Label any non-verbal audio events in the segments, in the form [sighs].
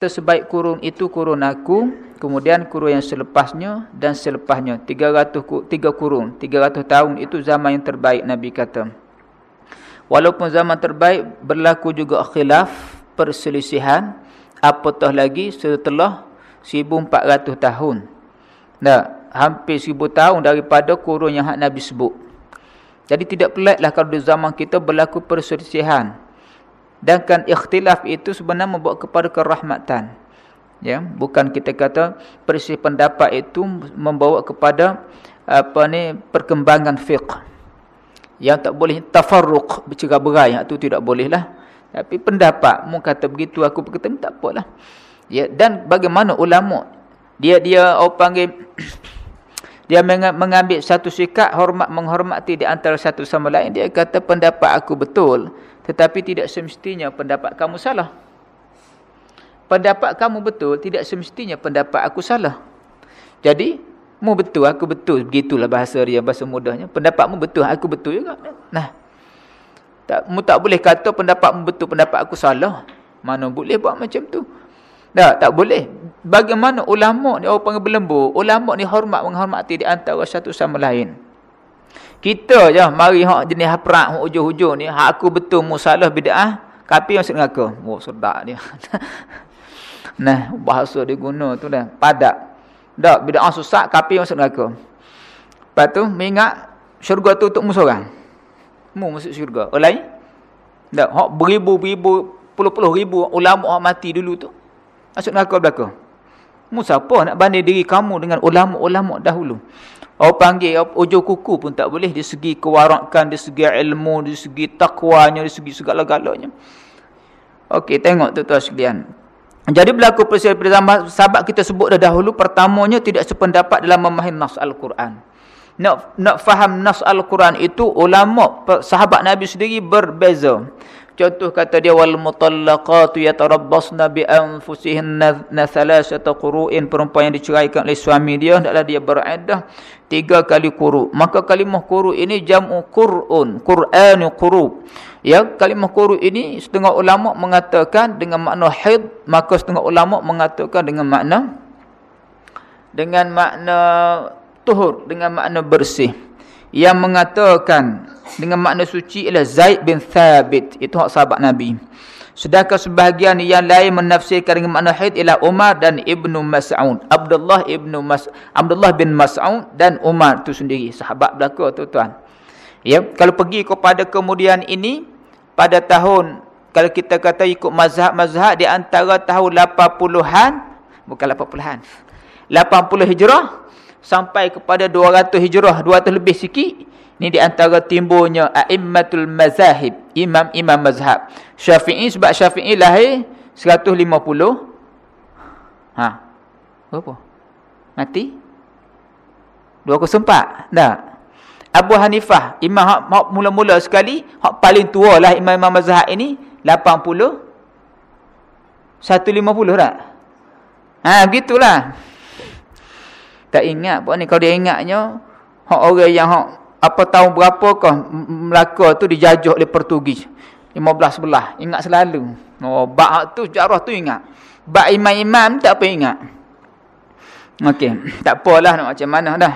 Sebaik kurun itu kurun aku, kemudian kurun yang selepasnya dan selepasnya. 300 tiga kurun, 300 tahun itu zaman yang terbaik Nabi kata. Walaupun zaman terbaik berlaku juga khilaf, perselisihan, apatah lagi setelah 1400 tahun. Nah, hampir 1000 tahun daripada kurun yang Nabi sebut. Jadi tidak peliklah kalau di zaman kita berlaku perselisihan. Dan kan ikhtilaf itu sebenarnya membawa kepada kerahmatan. Ya, bukan kita kata persis pendapat itu membawa kepada apa ni perkembangan fiqh. Yang tak boleh tafarruq bercerai-berai itu tidak bolehlah. Tapi pendapat mu kata begitu aku berkata tak apalah. Ya, dan bagaimana ulama dia dia orang panggil dia mengambil satu sikap hormat menghormati di antara satu sama lain dia kata pendapat aku betul tetapi tidak semestinya pendapat kamu salah. Pendapat kamu betul, tidak semestinya pendapat aku salah. Jadi, mu betul, aku betul. Begitulah bahasa dia, bahasa mudahnya. Pendapatmu betul, aku betul juga. Nah, tak, mu tak boleh kata pendapatmu betul, pendapat aku salah. Mana boleh buat macam tu? Tak, tak boleh. Bagaimana ulama' ni, orang panggil berlembur. Ulama' ni hormat menghormati di antara satu sama lain. Kita je mari hak jenis haprak hujung-hujung ni, hak aku betul musalah bid'ah, kapi masuk neraka. Oh sedap dia. [laughs] nah, bahasa dia guna tu dah, padat. Dak bid'ah susah, kapi masuk neraka. Lepas tu mengingat syurga tu untuk mu seorang. Mu masuk syurga. Lain? Dak, hak beribu-beribu, puluh-puluh ribu ulama hak mati dulu tu. Masuk neraka belaka. Mu siapa nak banding diri kamu dengan ulama-ulama dahulu? Orang panggil ujung kuku pun tak boleh. Di segi kewarakan, di segi ilmu, di segi takwanya, di segi segala-galanya. Okey, tengok tuan-tuan sekalian. Jadi berlaku persiapan sahabat kita sebut dah dahulu. Pertamanya tidak sependapat dalam memahami nas Al-Quran. Nak nak faham nas Al-Quran itu ulama sahabat Nabi sendiri berbeza. Contoh kata dia wal mutallaqatu yatarabbasna bi anfusihinna thalathata quru'in perempuan yang diceraikan oleh suami dia hendaklah dia beriddah tiga kali quru. Maka kalimah quru ini jam'u qur'un, Qur'anu quru. Ya, kalimah quru ini setengah ulama mengatakan dengan makna haid, maka setengah ulama mengatakan dengan makna dengan makna tuhur, dengan makna bersih. Yang mengatakan dengan makna suci ialah Zaid bin Thabit. Itu hak sahabat Nabi. Sedangkan sebahagian yang lain menafsirkan dengan makna haid ialah Umar dan Ibnu Mas'ud. Abdullah Ibnu Mas Abdullah bin Mas'ud dan Umar itu sendiri sahabat belaka tuan-tuan. Ya, kalau pergi kepada kemudian ini pada tahun kalau kita kata ikut mazhab-mazhab di antara tahun 80-an bukan 80-an. 80 Hijrah sampai kepada 200 Hijrah, 200 lebih sikit ini di antara timbulnya a'immatul mazahib, imam-imam mazhab. Syafi'i sebab Syafi'i lahir 150 ha. Berapa? Mati? 204. Dah. Abu Hanifah, imam hak mula-mula sekali, hak paling tua lah imam-imam mazhab ini 80 150 tak? Ha, begitulah. Tak ingat apa ni kalau dia ingatnya hak orang yang hak apa tahun berapakah Melaka tu dijajah oleh Portugis? 15 sebelah ingat selalu. Oh bab tu jarah tu ingat. Bab imam-imam tak apa ingat. Okey tak apalah nak macam mana dah.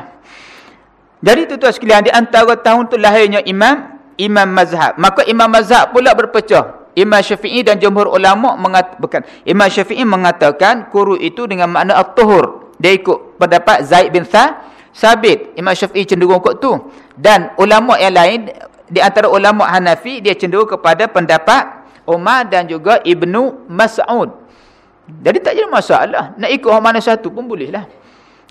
Jadi tu tu sekalian di antara tahun tu lahirnya imam imam mazhab. Maka imam mazhab pula berpecah. Imam Syafi'i dan jumhur ulama mengatakan Imam Syafi'i mengatakan kuru itu dengan makna at-tuhur. Dia ikut pendapat Zaid bin Sa Sabit Imam Syafi'i cenderung kot tu dan ulama yang lain di antara ulama Hanafi dia cenderung kepada pendapat Umar dan juga Ibnu Mas'ud. Jadi tak jadi masalah. Nak ikut mana satu pun boleh lah.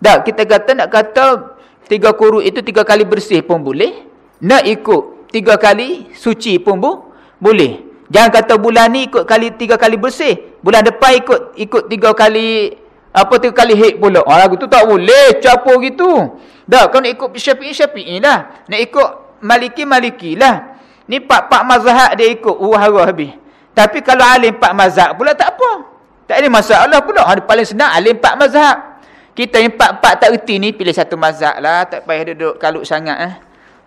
Dah kita kata nak kata tiga kuru itu tiga kali bersih pun boleh. Nak ikut tiga kali suci pun bu boleh. Jangan kata bulan ni ikut kali tiga kali bersih. Bulan depan ikut ikut tiga kali apa tiga kali hit pula. Ah lagu tu tak boleh capur gitu. Dah kau nak ikut Syafi'i Syafi'i lah. Nak ikut Maliki Maliki lah. Ni pak-pak mazhab dia ikut wahara habis. Tapi kalau alim pak mazhab pula tak apa. Tak ada masalah pula. Ada paling senang alim pak mazhab. Kita yang pak-pak tak erti ni pilih satu mazhab lah. Tak payah duduk kalut sangat eh.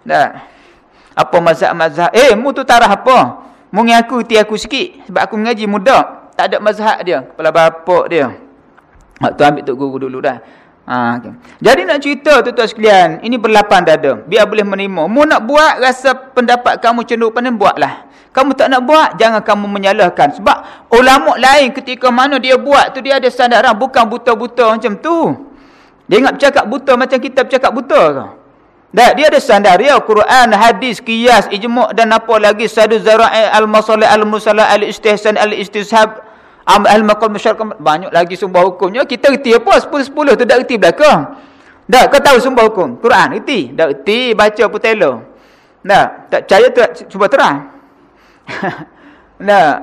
Dah. Apa mazhab-mazhab? Eh, mu tu tarah apa? Mu aku erti aku sikit sebab aku mengaji muda. tak ada mazhab dia. Kepala bapak dia. Hak tu ambil tok guru dulu dah. Ha, okay. Jadi nak cerita tuan-tuan sekalian, ini berlapan dada. Biar boleh menerima. Mu nak buat rasa pendapat kamu cenderung pandai buatlah. Kamu tak nak buat, jangan kamu menyalahkan. Sebab ulama lain ketika mana dia buat tu dia ada sandaran bukan buta-buta macam tu. Dia ingat bercakap buta macam kita bercakap buta ke? Tak, dia ada standar dia Quran, hadis, qiyas, ijma' dan apa lagi sadu zara'i al-masalih al-musalah al-istihsan al-istishab al-maqam masyarakat banyak lagi sumbah hukumnya kita reti apa 10 10 tu tak reti belakang. Tak, kau tahu sumbah hukum Quran reti, tak reti baca apa telo. Tak, tak percaya tu cuba terang. [laughs] tak,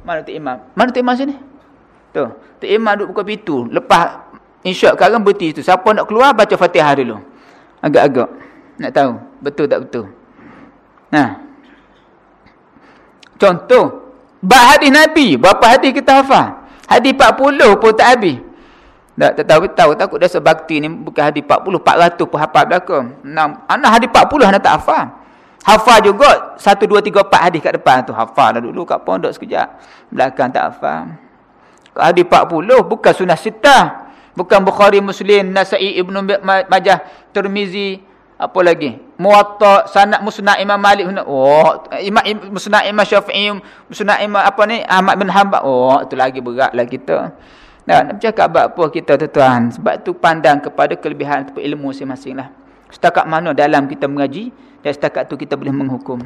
mana tu imam? Mana tu imam sini? Tu, tu imam duduk buka pintu lepas insya Allah berhenti tu. Siapa nak keluar baca Fatihah dulu. Agak-agak. Nak tahu betul tak betul. Nah. Contoh, bab hadis Nabi, berapa hadis kita hafal? Hadis 40 pun tak habis. Tak, tak tahu tahu takut dah sebakti ni bukan hadis 40, 400 pun hafal belakang. Anak hadis 40 anak tak hafal. Hafal juga 1 2 3 4 hadis kat depan tu hafal dah dulu kat pondok sekejap. Belakang tak hafal. Hadis 40 bukan sunnah sitah. Bukan Bukhari, Muslim, Nasai, Ibnu Majah, Tirmizi, apa lagi? Muwatta sanad musnad imam malik. Oh imam musnad imam syafi'i musnad imam apa ni? Ahmad bin hanbal. Oh itu lagi beratlah kita. Nah nak bercakap apa kita tuan sebab tu pandang kepada kelebihan atau ilmu masing-masing lah setakat mana dalam kita mengaji dan setakat tu kita boleh menghukum.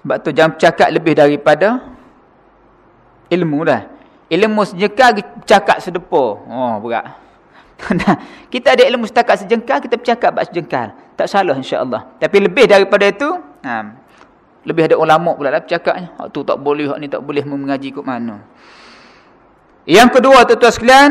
Sebab tu jangan bercakap lebih daripada ilmu lah ilmu sejekal cakap sedepa. Oh berat [laughs] kita ada ilmu setakat sejengkal, kita bercakap bab sejengkal. Tak salah insya-Allah. Tapi lebih daripada itu, ha, lebih ada ulama pula lah bercakapnya. Hak tu tak boleh, hak ni tak boleh mengaji kok mana. Yang kedua tuan-tuan sekalian,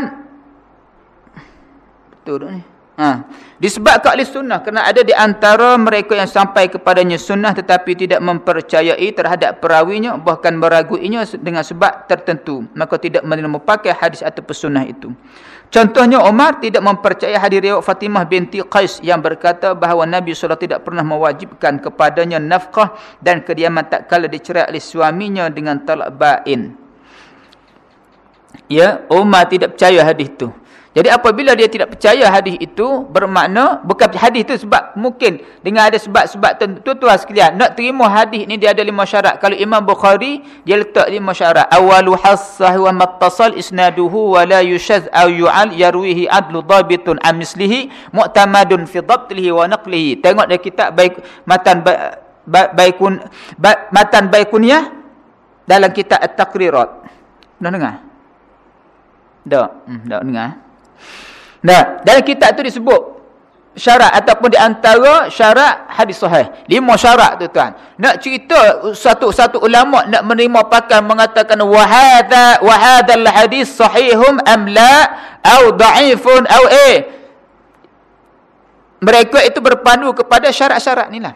betul ni. Ha. Disebabkan oleh sunnah kerana ada di antara mereka yang sampai kepadanya sunnah tetapi tidak mempercayai terhadap perawinya bahkan meraguinya dengan sebab tertentu maka tidak menerima pakai hadis atau pesunnah itu. Contohnya Umar tidak mempercayai hadis riwayat Fatimah binti Qais yang berkata bahawa Nabi SAW tidak pernah mewajibkan kepadanya nafkah dan kediaman tak kala dicerai oleh suaminya dengan talak bain. Ya, Umar tidak percaya hadis itu. Jadi apabila dia tidak percaya hadis itu bermakna bukan hadis itu sebab mungkin dengan ada sebab-sebab tentu tuan sekalian nak terima hadis ni dia ada lima syarat. Kalau Imam Bukhari dia letak lima syarat. Awalu hassah wa mattasal isnaduhu wa la yushaz aw yu'al yarwihi adlu dhabitun am mislihi mu'tamadun fi dhabtihi wa naqlihi. Tengok dia kitab baik matan baikun matan baikuniyah dalam kitab at-taqrirat. Dah dengar? Tak, hmm, tak dengar. Nah, dalam kitab tu disebut syarat ataupun di antara syarat hadis sahih. Lima syarat tu tuan. Nak cerita satu-satu ulama nak menerima pakar mengatakan wa hadha wa hadzal hadis sahihum am la au dha'ifun au eh. Mereka itu berpandu kepada syarat-syarat ni lah.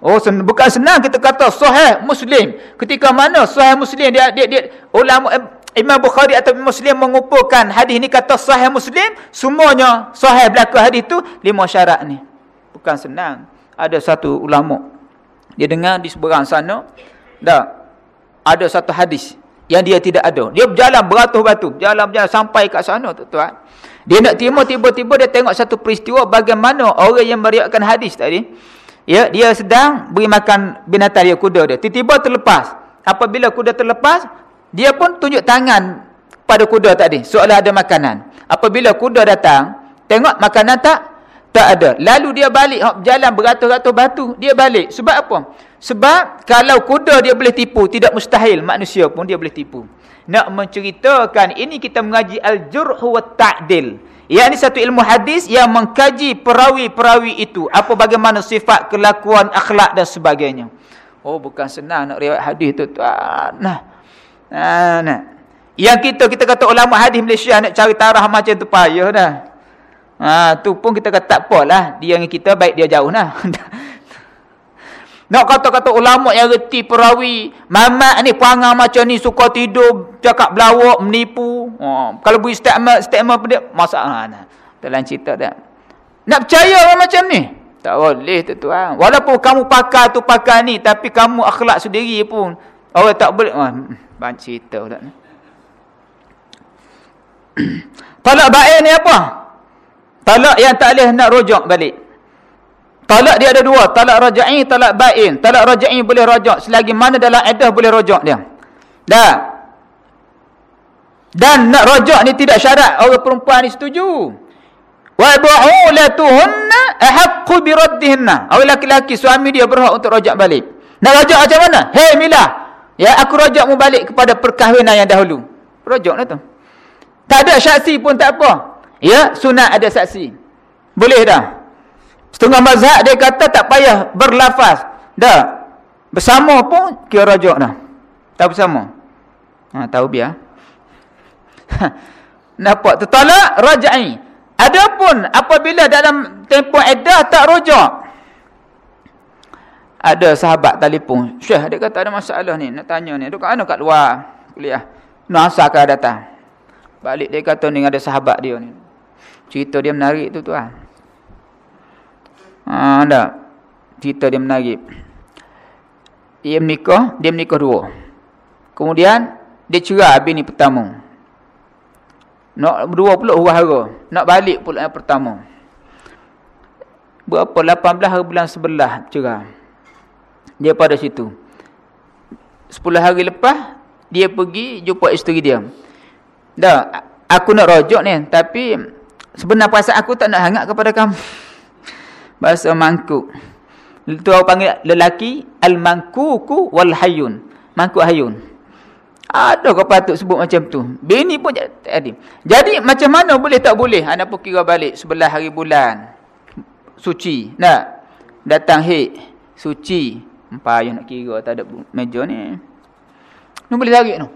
Oh sen bukan senang kita kata sahih Muslim. Ketika mana sahih Muslim dia dia, dia ulama eh, Imam Bukhari atau Muslim mengumpulkan hadis ni kata sahih Muslim, semuanya sahih belaka hadis tu lima syarat ni. Bukan senang. Ada satu ulama dia dengar di seberang sana dah ada satu hadis yang dia tidak ada. Dia berjalan beratus batu, jalan-jalan sampai kat sana tuan-tuan. Dia nak terima tiba-tiba dia tengok satu peristiwa bagaimana orang yang meriwayatkan hadis tadi ya dia sedang beri makan binatang dia kuda dia. Tiba-tiba terlepas. Apabila kuda terlepas, dia pun tunjuk tangan pada kuda tadi. Seolah ada makanan. Apabila kuda datang, tengok makanan tak? Tak ada. Lalu dia balik jalan beratus-ratus batu. Dia balik. Sebab apa? Sebab kalau kuda dia boleh tipu, tidak mustahil manusia pun dia boleh tipu. Nak menceritakan, ini kita mengaji al-jurhu wa ta'dil. Yang ini satu ilmu hadis yang mengkaji perawi-perawi itu. Apa bagaimana sifat, kelakuan, akhlak dan sebagainya. Oh bukan senang nak riwayat hadis itu. Nah. Ha, nah. Yang kita kita kata ulama hadis Malaysia nak cari tarah macam tu payah dah. Ha, tu pun kita kata tak apalah. Dia dengan kita baik dia jauh nah. [laughs] nak kata-kata ulama yang reti perawi. Mamat ni perangai macam ni suka tidur, cakap belawak, menipu. Ha, kalau beri statement, statement dia, masalah. Nah. Dalam cerita dah. Nak percaya orang macam ni? Tak boleh tu tuan. Walaupun kamu pakar tu pakar ni, tapi kamu akhlak sendiri pun Orang tak boleh. Wah, banyak cerita pula. [coughs] Talak baik ni apa? Talak yang tak boleh nak rojak balik. Talak dia ada dua. Talak raja'i, talak bain. Talak raja'i boleh rojak. Selagi mana dalam edah boleh rojak dia. Dah. Dan nak rojak ni tidak syarat. Orang perempuan ni setuju. Wa bu'ulatuhunna ahaqqu biraddihinna. Orang laki-laki suami dia berhak untuk rojak balik. Nak rojak macam mana? Hei Mila. Ya aku rojakmu balik kepada perkahwinan yang dahulu. Rojak lah tu. Tak ada saksi pun tak apa. Ya, sunat ada saksi. Boleh dah. Setengah mazhab dia kata tak payah berlafaz. Dah. Bersama pun kira rojak dah. Tak bersama. Ha, tahu biar. [laughs] Nampak tertolak rajai. Adapun apabila dalam tempoh edah tak rojak. Ada sahabat telefon. Syekh dia kata ada masalah ni. Nak tanya ni. Duk kat mana kat luar kuliah. Nasa akan datang. Balik dia kata ni ada sahabat dia ni. Cerita dia menarik tu tuan. Ha ada. Cerita dia menarik. Dia menikah, dia menikah dua. Kemudian dia cerai bini pertama. Nak dua pula hurah hara. Nak balik pula yang pertama. Berapa? 18 hari bulan sebelah cerai. Dia pada situ. 10 hari lepas dia pergi jumpa isteri dia. Dah, aku nak rojok ni. Tapi, sebenarnya perasaan aku tak nak hangat kepada kamu. [laughs] Bahasa mangkuk. Itu orang panggil lelaki. Al-mangkuku wal-hayun. Mangkuk hayun. Ada kau patut sebut macam tu. Bini pun jadi. Jadi, macam mana boleh tak boleh? Anak pun kira balik sebelah hari bulan. Suci. Nak? Datang hek. Suci. Empat ayah nak kira tak ada meja ni. Ni boleh tarik tu.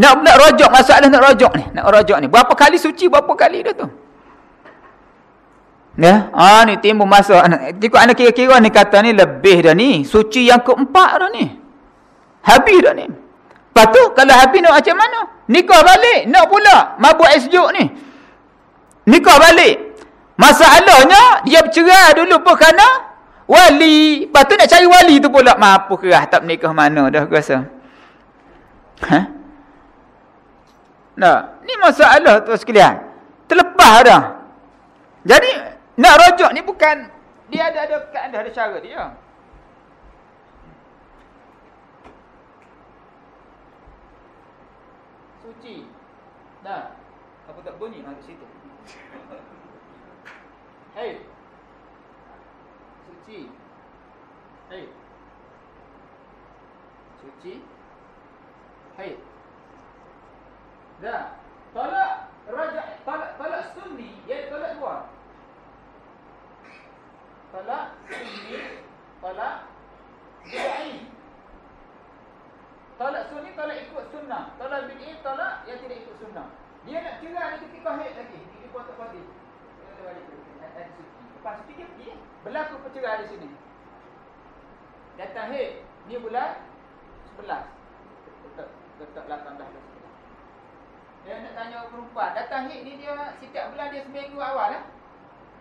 Nak nak rojok masalah nak rojok ni. Nak rojok ni. Berapa kali suci berapa kali dia tu. Ya, ah ni timbul masa anak. Anak kira-kira ni kata ni lebih dah ni. Suci yang keempat dah ni. Habis dah ni. Lepas tu kalau habis nak macam mana? Nikah balik. Nak pula mabuk es juk ni. Nikah balik. Masalahnya dia bercerai dulu pun kerana wali. Lepas tu nak cari wali tu pula. Mampu kerah tak menikah mana dah aku rasa. Hah? Nah, ni masalah tu sekalian. Terlepas dah. Jadi nak rojok ni bukan dia ada ada anda ada cara dia. Suci. Dah. Apa tak bunyi nak situ. Hei. Suci. Hei. Suci. Hei. Dah. Tolak raja tolak tolak sunni ya tolak dua. Tolak sunni tolak bid'ah. Tolak sunni tolak ikut sunnah. Tolak bid'ah tolak yang tidak ikut sunnah. Dia nak kira ada ketika haid lagi. Ini tak pasti. Lepas itu dia pergi Berlaku perceraian di sini Datang haid Ni bulan 11 Tetap, tetap 18 dia nak tanya perempuan. Datang hit ni dia setiap bulan dia seminggu awal lah.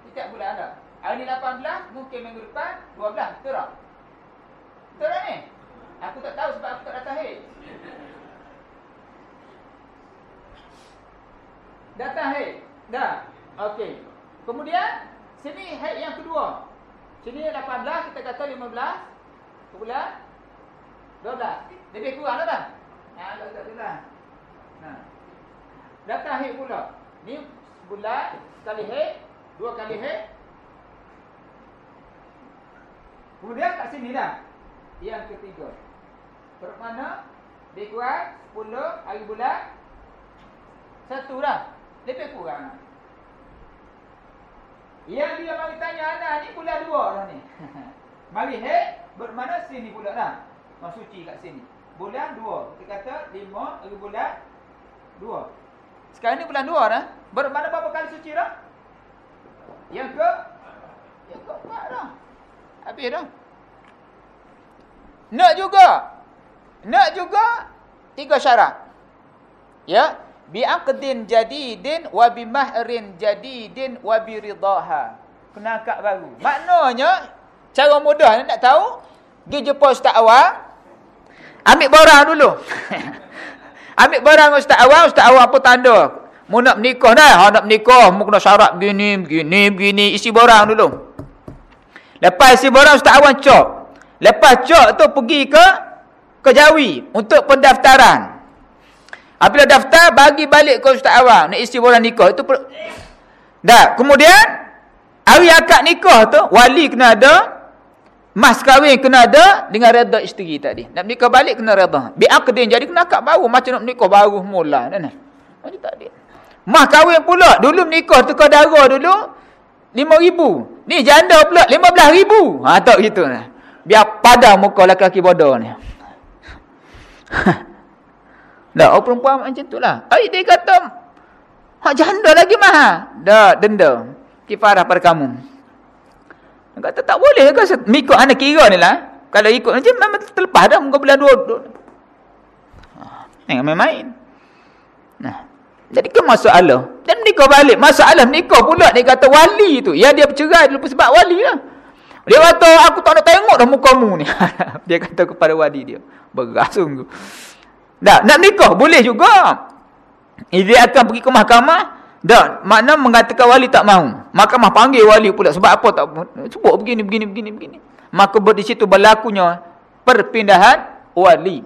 Setiap bulan ada. Hari ni 18, mungkin minggu depan 12. Betul tak? Betul tak ni? Aku tak tahu sebab aku tak datang hit. Datang hit. Dah. Okey. Kemudian, sini hit yang kedua. Sini 18, kita kata 15. Kemudian, 12. Lebih kurang lah dah. Ha, tak tak tak. Nah. Datang haid pula. Ni bulan sekali haid, dua kali haid. Kemudian kat sini dah. Yang ketiga. Bermakna dia kurang 10 hari bulan satu dah. Lebih kurang. Yang dia mari tanya anak ni bulan dua dah ni. [laughs] mari haid bermakna sini pula dah. Masuci kat sini. Bulan dua. Kita kata lima hari bulan dua. Sekarang ni bulan 2 dah. Bermakna berapa kali suci dah? Yang ke? Yang ke empat dah. Habis dah. Nak juga. Nak juga. Tiga syarat. Ya. Bi'aqdin jadidin wa bimahrin jadidin wa biridaha. Kena akad baru. Maknanya, cara mudah nak tahu, pergi jumpa Ustaz awal, Ambil barang dulu. [laughs] Ambil barang Ustaz Awang, Ustaz Awang apa tanda? Mu nak menikah dah, ha nak menikah, mu kena syarat begini, begini, begini, isi barang dulu. Lepas isi barang Ustaz Awang cok. Lepas cok tu pergi ke ke Jawi untuk pendaftaran. Apabila daftar bagi balik ke Ustaz Awang nak isi barang nikah itu per... Dah, kemudian hari akad nikah tu wali kena ada Mas kahwin kena ada dengan redha isteri tadi. Nak menikah balik kena redha. Bi'aqdin jadi kena akad baru macam nak menikah baru mula kan. Macam tak ada. Mas kahwin pula dulu menikah tukar darah dulu 5000. Ni janda pula 15000. Ha tak gitu nah. Biar padam muka lelaki bodoh ni. [laughs] Dah oh perempuan macam itulah. Ai dia kata hak janda lagi mahal. Dah denda. Kifarah pada kamu. Dia kata tak boleh ke ikut anak kira ni lah. Kalau ikut macam memang terlepas dah muka bulan dua. dua. Ha, main-main. Nah. Jadi ke masalah. Dan menikah balik. Masalah menikah pula dia kata wali tu. Ya dia bercerai dulu sebab wali lah. Dia kata aku tak nak tengok dah mukamu ni. [laughs] dia kata kepada wali dia. Beras sungguh. Tak, nak nikah boleh juga. Dia akan pergi ke mahkamah. Dan makna mengatakan wali tak mahu. Mahkamah panggil wali pula sebab apa tak sebut begini begini begini begini. Maka di situ berlakunya perpindahan wali.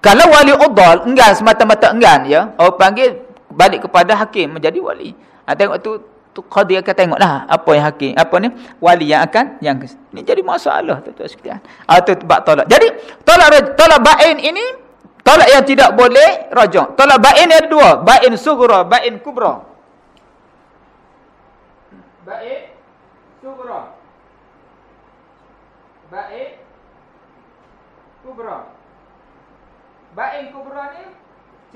Kalau wali udal enggan semata-mata enggan ya, orang panggil balik kepada hakim menjadi wali. Ha, tengok tu tu qadi akan tengoklah apa yang hakim apa ni wali yang akan yang ni jadi masalah tu tu sekian. Ah tu bab tolak. Jadi tolak tolak bain ini Tolak yang tidak boleh rajak. Tolak bain ada dua. Bain sugra, bain kubra. Bain sugra. Bain kubra. Bain kubra ni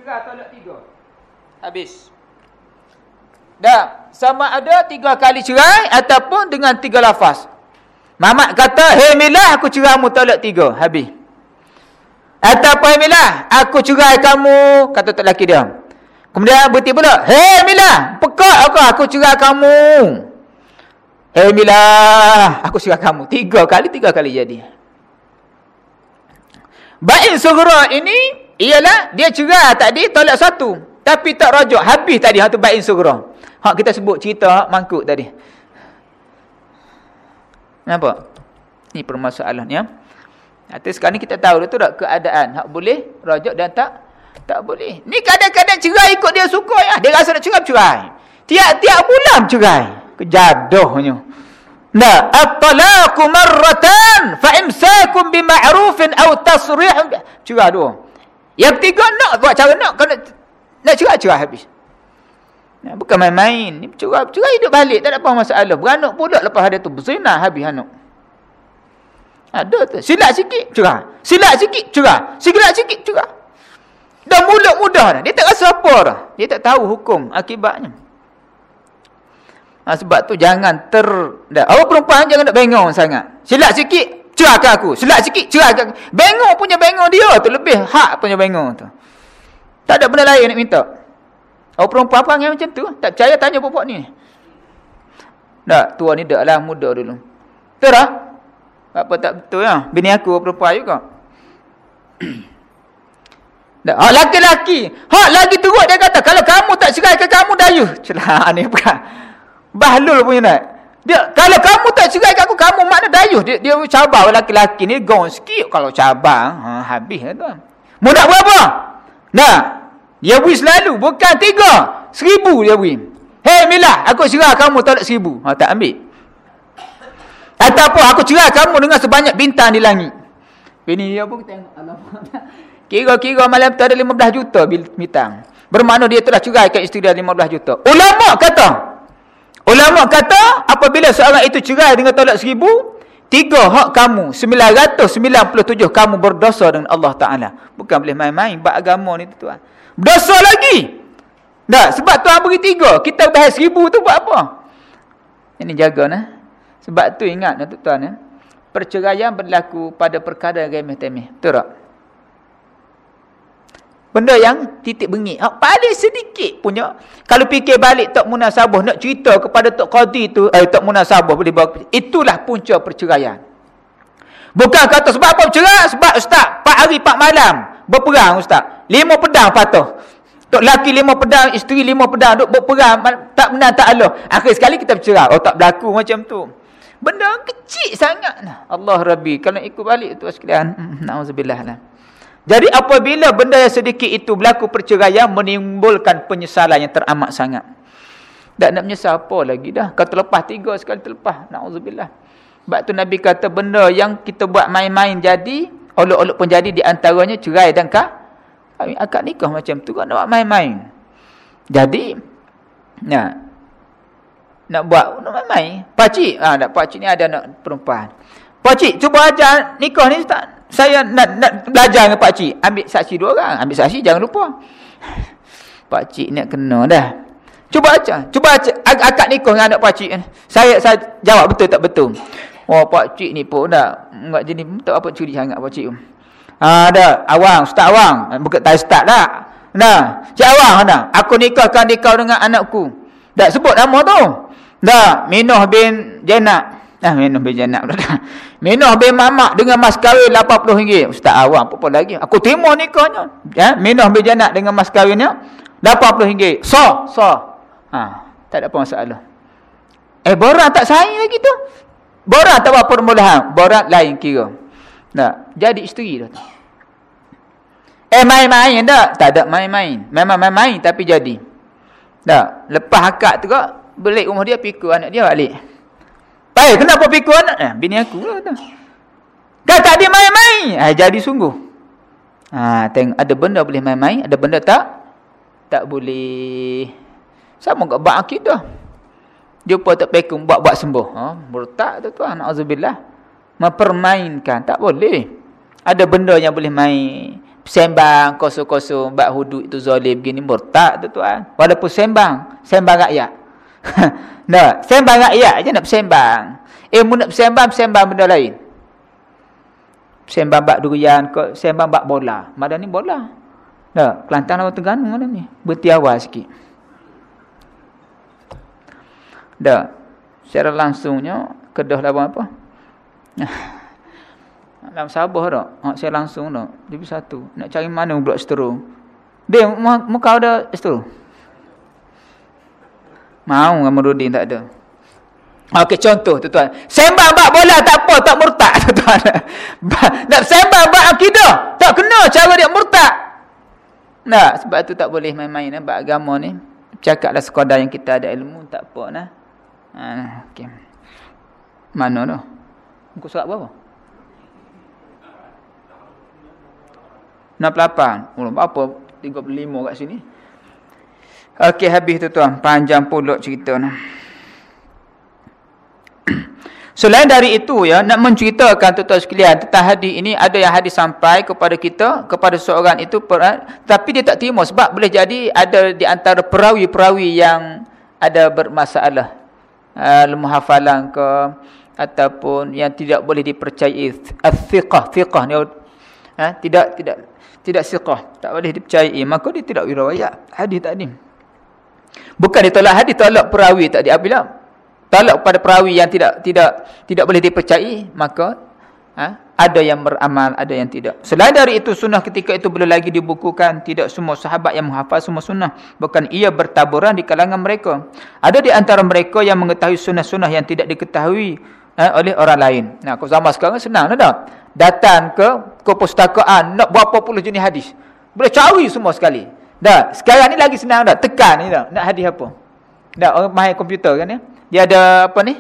cerai tolak tiga. Habis. Dah, sama ada tiga kali cerai ataupun dengan tiga lafaz. Mamat kata, "Hei Milah, aku cerai mu tolak tiga." Habis. Ataupun Milah, aku cerai kamu, kata tak laki dia. Kemudian berhenti pula, "Hei Milah, pekat aku, aku cerai kamu." "Hei Milah, aku cerai kamu." Tiga kali, tiga kali jadi. Ba'in sughra ini ialah dia cerai tadi tolak satu, tapi tak rajuk habis tadi hak tu ba'in sughra. Hak kita sebut cerita mangkuk tadi. Nampak? Ini permasalahannya. Atau sekarang ni kita tahu tu tak keadaan. Hak boleh rajak dan tak tak boleh. Ni kadang-kadang cerai ikut dia suka ya. Dia rasa nak cerai, cerai. Tiap-tiap bulan cerai. Kejadohnya. Nah, at-talaqu marratan fa imsakum bima'rufin aw tasrih. Cerai dua. Yang ketiga nak buat cara nak kena nak cerai cerai habis. Nah, bukan main-main. Ni cerai cerai hidup balik tak ada apa masalah. Beranak pula lepas ada tu berzina habis anak. Ada tu. Silat sikit, cerah. Silat sikit, cerah. Silat sikit, cerah. Dah mulut mudah dah. Dia tak rasa apa dah. Dia tak tahu hukum akibatnya. Ha, sebab tu jangan ter... Awak perempuan jangan nak bengong sangat. Silat sikit, cerahkan aku. Silat sikit, cerahkan aku. Bengong punya bengong dia tu. Lebih hak punya bengong tu. Tak ada benda lain nak minta. Awak perempuan yang macam tu? Tak percaya tanya perempuan ni. Tak, tua ni dah lah muda dulu. Terah? Apa tak betul ya? Bini aku perempuan juga. [clears throat] Hak laki-laki. Hak lagi teruk dia kata, kalau kamu tak cerai ke kamu dayuh. Celah [laughs] ni bukan. Bahlul punya nak. Dia kalau kamu tak cerai aku, kamu makna dayuh. Dia dia cabar laki-laki ni gong sikit kalau cabar, ha, habis lah tuan. Mau nak berapa? Nah. Dia beri selalu, bukan tiga. Seribu dia beri. Hei Mila, aku cerai kamu tolak seribu. Ha, tak ambil. Ataupun aku cerai kamu dengan sebanyak bintang di langit. Bini dia pun tengok. Kira-kira malam tu ada 15 juta bintang. Bermakna dia telah ceraikan isteri dia 15 juta. Ulama kata. Ulama kata apabila seorang itu cerai dengan tolak seribu. Tiga hak kamu. 997 kamu berdosa dengan Allah Ta'ala. Bukan boleh main-main. Bak agama ni tuan. Berdosa lagi. Tak. Sebab tuan beri tiga. Kita bahas seribu tu buat apa? Ini jaga nah. Sebab tu ingat tuan-tuan ya. Perceraian berlaku pada perkara remeh-temeh. Betul tak? Benda yang titik bengik. Ha, paling sedikit punya. Kalau fikir balik Tok Munasabah nak cerita kepada Tok Qadi tu. Eh, Tok Munasabah boleh bawa. Itulah punca perceraian. Bukan kata sebab apa bercerai? Sebab ustaz, 4 hari 4 malam berperang ustaz. 5 pedang patuh. Tok laki lima pedang, isteri lima pedang, duk berperang, tak menang tak Allah. Akhir sekali kita bercerai. Oh tak berlaku macam tu. Benda kecil sangat. Allah Rabbi. Kalau ikut balik tu sekalian. Hmm, Na'udzubillah lah. Jadi apabila benda yang sedikit itu berlaku perceraian menimbulkan penyesalan yang teramat sangat. Tak nak menyesal apa lagi dah. Kau terlepas tiga sekali terlepas. Na'udzubillah. Sebab tu Nabi kata benda yang kita buat main-main jadi. Olok-olok pun jadi di antaranya cerai dan kah? akad nikah macam tu kan nak buat main-main. Jadi nak nak buat nak main-main. Pakcik, ah ha, pakcik ni ada anak perempuan. Pakcik cuba ajar nikah ni tak saya nak nak belajar dengan pakcik. Ambil saksi dua orang, ambil saksi jangan lupa. [sighs] Pakcik nak kena dah. Cuba aja. Cuba aja akad nikah dengan anak pakcik. Saya saya jawab betul tak betul. Oh pakcik ni pun dah enggak jadi tak apa curi sangat pakcik. Ha ada awang, ustaz awang. Bukan tak ustaz dah. Nah, cik awang dah. Aku nikahkan nikah dengan anakku. Tak sebut nama tu. Dah, Minoh bin Jenab. Nah, Minoh bin Jenab dah. [laughs] Minoh bin Mamak dengan mas kahwin RM80. Ustaz awang apa, apa lagi? Aku terima nikahnya. Ya, Minoh bin Jenab dengan mas kahwinnya RM80. So, so. Ha, tak ada apa masalah. Eh, borak tak sayang lagi tu. Borak tak apa permulahan. Borak lain kira. Tak, jadi isteri dah. Eh main-main tak? Tak ada main-main. Memang main-main tapi jadi. Tak, lepas akad tu kok belik rumah dia pikul anak dia balik. Pai, kenapa pikul anak? Eh, bini aku lah. Kan tak dia main-main. Eh, jadi sungguh. Ha, tengok ada benda boleh main-main, ada benda tak? Tak boleh. Sama kat bak akidah. Jumpa tak pekum buat-buat sembuh. Ha, murtad tu tuan, auzubillah mempermainkan tak boleh ada benda yang boleh main sembang kosong-kosong bab hudud itu zalim gini murtad tu tuan walaupun sembang sembang rakyat [laughs] nah sembang rakyat aja nak sembang eh nak sembang sembang benda lain sembang bab durian kau sembang bab bola mana ni bola dah Kelantan atau Terengganu mana ni berhenti awal sikit dah secara langsungnya kedah lawan apa [laughs] dalam Sabah tak? Ha, saya langsung tak? Dia satu. Nak cari mana blok setero? Dia, muka ada setero? Mau dengan Rudin tak ada. Okey, contoh tuan-tuan. Sembang bak bola tak apa, tak murtad [laughs] tuan-tuan. Nak sembang bak akidah, tak kena cara dia murtad. Nah, sebab tu tak boleh main-main eh, bak agama ni. Cakaplah sekadar yang kita ada ilmu, tak apa nah. Ha, okey. Mana tu? Muka surat berapa? 68. Oh, apa? 35 kat sini. Okey, habis tu tuan. Panjang pulak cerita ni. [clears throat] Selain dari itu ya, nak menceritakan tuan-tuan sekalian tentang hadis ini ada yang hadis sampai kepada kita, kepada seorang itu tapi dia tak terima sebab boleh jadi ada di antara perawi-perawi yang ada bermasalah. Uh, lemah hafalan ke ataupun yang tidak boleh dipercayai as-siqah siqah ni ha? tidak tidak tidak siqah tak boleh dipercayai maka dia tidak riwayat hadis tadi bukan ditolak hadis tolak perawi tadi apabila tolak pada perawi yang tidak tidak tidak boleh dipercayai maka ha? ada yang beramal ada yang tidak selain dari itu sunnah ketika itu belum lagi dibukukan tidak semua sahabat yang menghafal semua sunnah bukan ia bertaburan di kalangan mereka ada di antara mereka yang mengetahui sunnah-sunnah yang tidak diketahui eh, oleh orang lain. Nah, kau zaman sekarang senang tak? Datang ke ke perpustakaan nak berapa puluh jenis hadis. Boleh cari semua sekali. Dah, sekarang ni lagi senang dah. Tekan ni dah. Nak hadis apa? Dah, orang mahir komputer kan ya. Dia ada apa ni?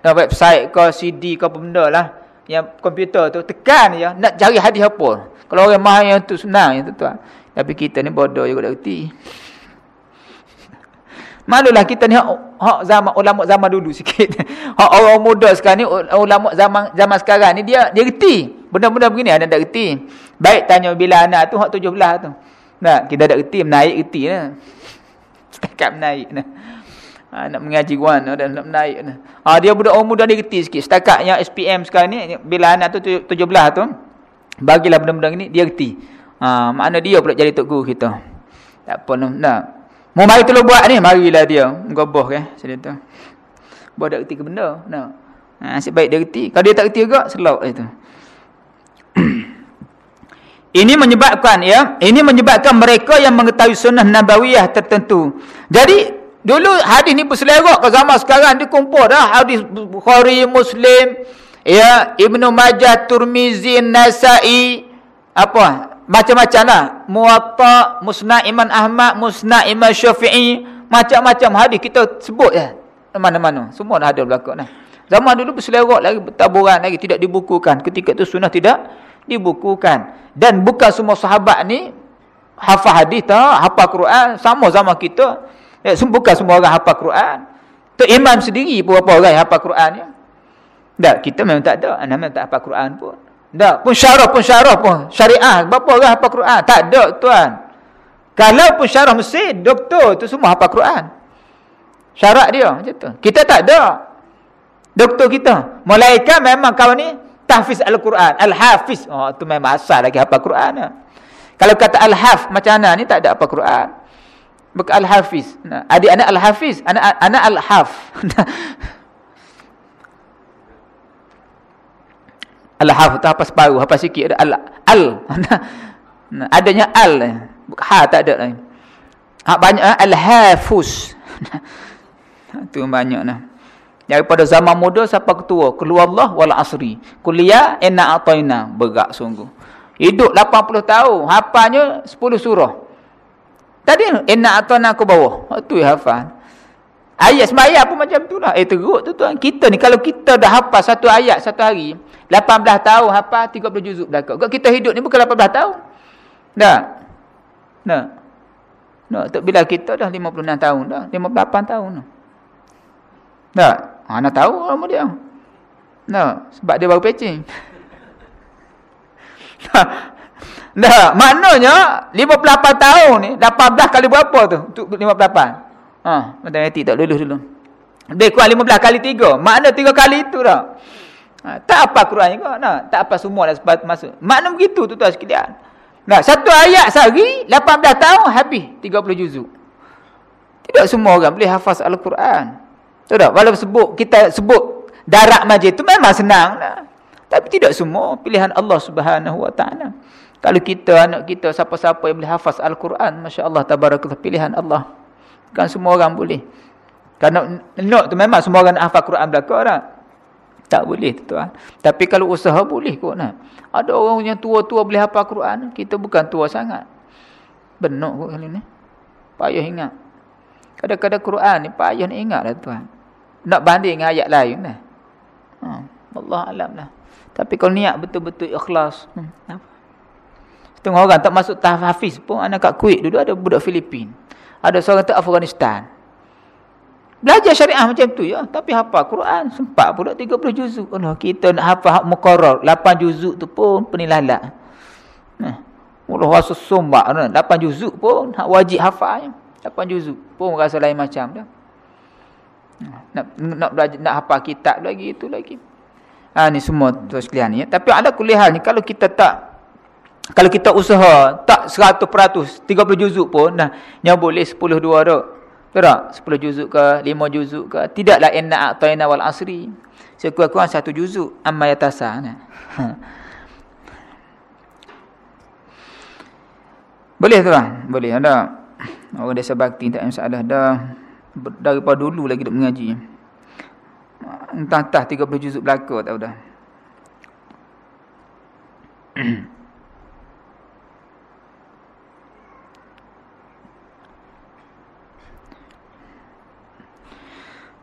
Nah, website ke CD ke apa benda lah. Yang komputer tu tekan ya. Nak cari hadis apa? Kalau orang mahir yang tu senang ya tuan. Tapi kita ni bodoh juga tak reti. [laughs] Malulah kita ni hak zaman ulama zaman dulu sikit. [laughs] Hak orang muda sekarang ni ulama zaman zaman sekarang ni dia dia reti. Benda-benda begini ada tak reti. Baik tanya bila anak tu hak 17 tu. Nah, kita dak reti menaik reti lah. Setakat menaik nah. Ha, nak mengaji guan dan nak menaik nah. Ha, dia budak muda ni reti sikit. Setakat yang SPM sekarang ni bila anak tu 17 tu bagilah benda-benda ni dia reti. Ha, makna dia pula jadi tok guru kita. Tak apa nah. Mau mari tolong buat ni, marilah dia. Goboh kan, eh, cerita. Buat dak ketika benda. Nah. Ha, nasib baik dia reti. Kalau dia tak reti juga, selok itu. [clears throat] ini menyebabkan ya, ini menyebabkan mereka yang mengetahui sunnah nabawiyah tertentu. Jadi dulu hadis ni berselerak ke zaman sekarang dikumpul dah hadis Bukhari, Muslim, ya, Ibnu Majah, Turmizi, Nasa'i, apa? Macam-macam lah. Muwatta, Musnad Imam Ahmad, Musnad Imam Syafi'i, macam-macam hadis kita sebut ya. Mana-mana. Semua dah ada belakang dah. Zaman dulu berselerak lagi, bertaburan lagi, tidak dibukukan. Ketika itu sunnah tidak dibukukan. Dan bukan semua sahabat ni hafal hadis tak, hafal Quran. Sama zaman kita. Ya, bukan semua orang hafal Quran. Tu imam sendiri pun berapa orang hafal Quran. Ya. Tak, kita memang tak ada. Anak memang tak hafal Quran pun. Tak, pun syarah pun syarah pun. Syariah, berapa orang hafal Quran? Tak ada, tuan. Kalau pun syarah Mesir, doktor tu semua hafal Quran. Syarat dia macam tu. Kita tak ada doktor kita. Malaikat memang kau ni tahfiz al-Quran, al-hafiz. Oh tu memang asal lagi apa Quran. Ya. Kalau kata al-haf macam mana ni tak ada apa Quran. Bukan al-hafiz. Nah, adik anak al-hafiz, anak anak al-haf. [laughs] al-haf tu apa separuh, apa sikit ada al al. [laughs] Nah, adanya al. Ha tak ada. Ha banyak eh? al-hafus. [laughs] tu banyak nah. Daripada zaman muda sampai ketua. Keluar Allah wal asri. Kuliah inna atoina. Berat sungguh. Hidup 80 tahun. Hafalnya 10 surah. Tadi inna atoina aku bawah. Itu ya hafal. Ayat semaya pun macam tu lah. Eh teruk tu tuan. Kita ni kalau kita dah hafal satu ayat satu hari. 18 tahun hafal 30 juzuk belakang. Kalau kita hidup ni bukan 18 tahun. Tak? Tak? Tak? Bila kita dah 56 tahun dah. 58 tahun dah. Tak? Ha, nak tahu nama dia. Nah, sebab dia baru patching. [laughs] Nah, maknanya 58 tahun ni 18 kali berapa tu? Untuk 58. Ha, matematik tak lulus dulu. Lebih kurang 15 kali 3. Makna 3 kali itu dah. Ha, tak apa Quran juga. Nah, tak apa semua dah sebab masuk. Makna begitu tu tuan sekalian. Nah, satu ayat sehari 18 tahun habis 30 juzuk. Tidak semua orang boleh hafaz Al-Quran. Tahu tak? Walau sebut, kita sebut darat majid itu memang senang. Lah. Tapi tidak semua pilihan Allah subhanahu wa ta'ala. Kalau kita, anak kita, siapa-siapa yang boleh hafaz Al-Quran, Masya Allah, tabarakallah, pilihan Allah. Bukan semua orang boleh. Kerana nak tu memang semua orang nak hafaz Quran belakang tak? Tak boleh tuan. Tapi kalau usaha boleh kot nak. Ada orang yang tua-tua boleh hafaz Quran, kita bukan tua sangat. Benar kot kali ni. Payah ingat. Kadang-kadang Quran ni payah nak ingat lah tuan nak banding dengan ayat lain lah. Ha, Allah alam lah. Tapi kalau niat betul-betul ikhlas. Hmm? Setengah orang tak masuk tahap hafiz pun. Anak kat Kuwait dulu ada budak Filipin. Ada seorang tu Afghanistan. Belajar syariah macam tu ya. Tapi hafal Quran. Sempat pula 30 juzuk. Allah, kita nak hafal hak mukarrar. 8 juzuk tu pun penilalat. Nah. Allah rasa sumbak. 8 juzuk pun wajib hafal. 8 juzuk pun rasa lain macam dah nak nak belajar nak hafal kitab lagi itu lagi. Ha ni semua tu sekalian ya. Tapi ada kuliah ni kalau kita tak kalau kita usaha tak 100% 30 juzuk pun nah nya boleh 10 dua dak tak? 10 juzuk ke 5 juzuk ke tidaklah inna a'tayna wal asri. Sekurang-kurang satu juzuk amma yatasa nah ha. [laughs] boleh tu lah boleh ada. Orang desa bakti tak masalah dah daripada dulu lagi duk mengaji. Entah-entah 30 juzuk belaka tak dah. [clears throat]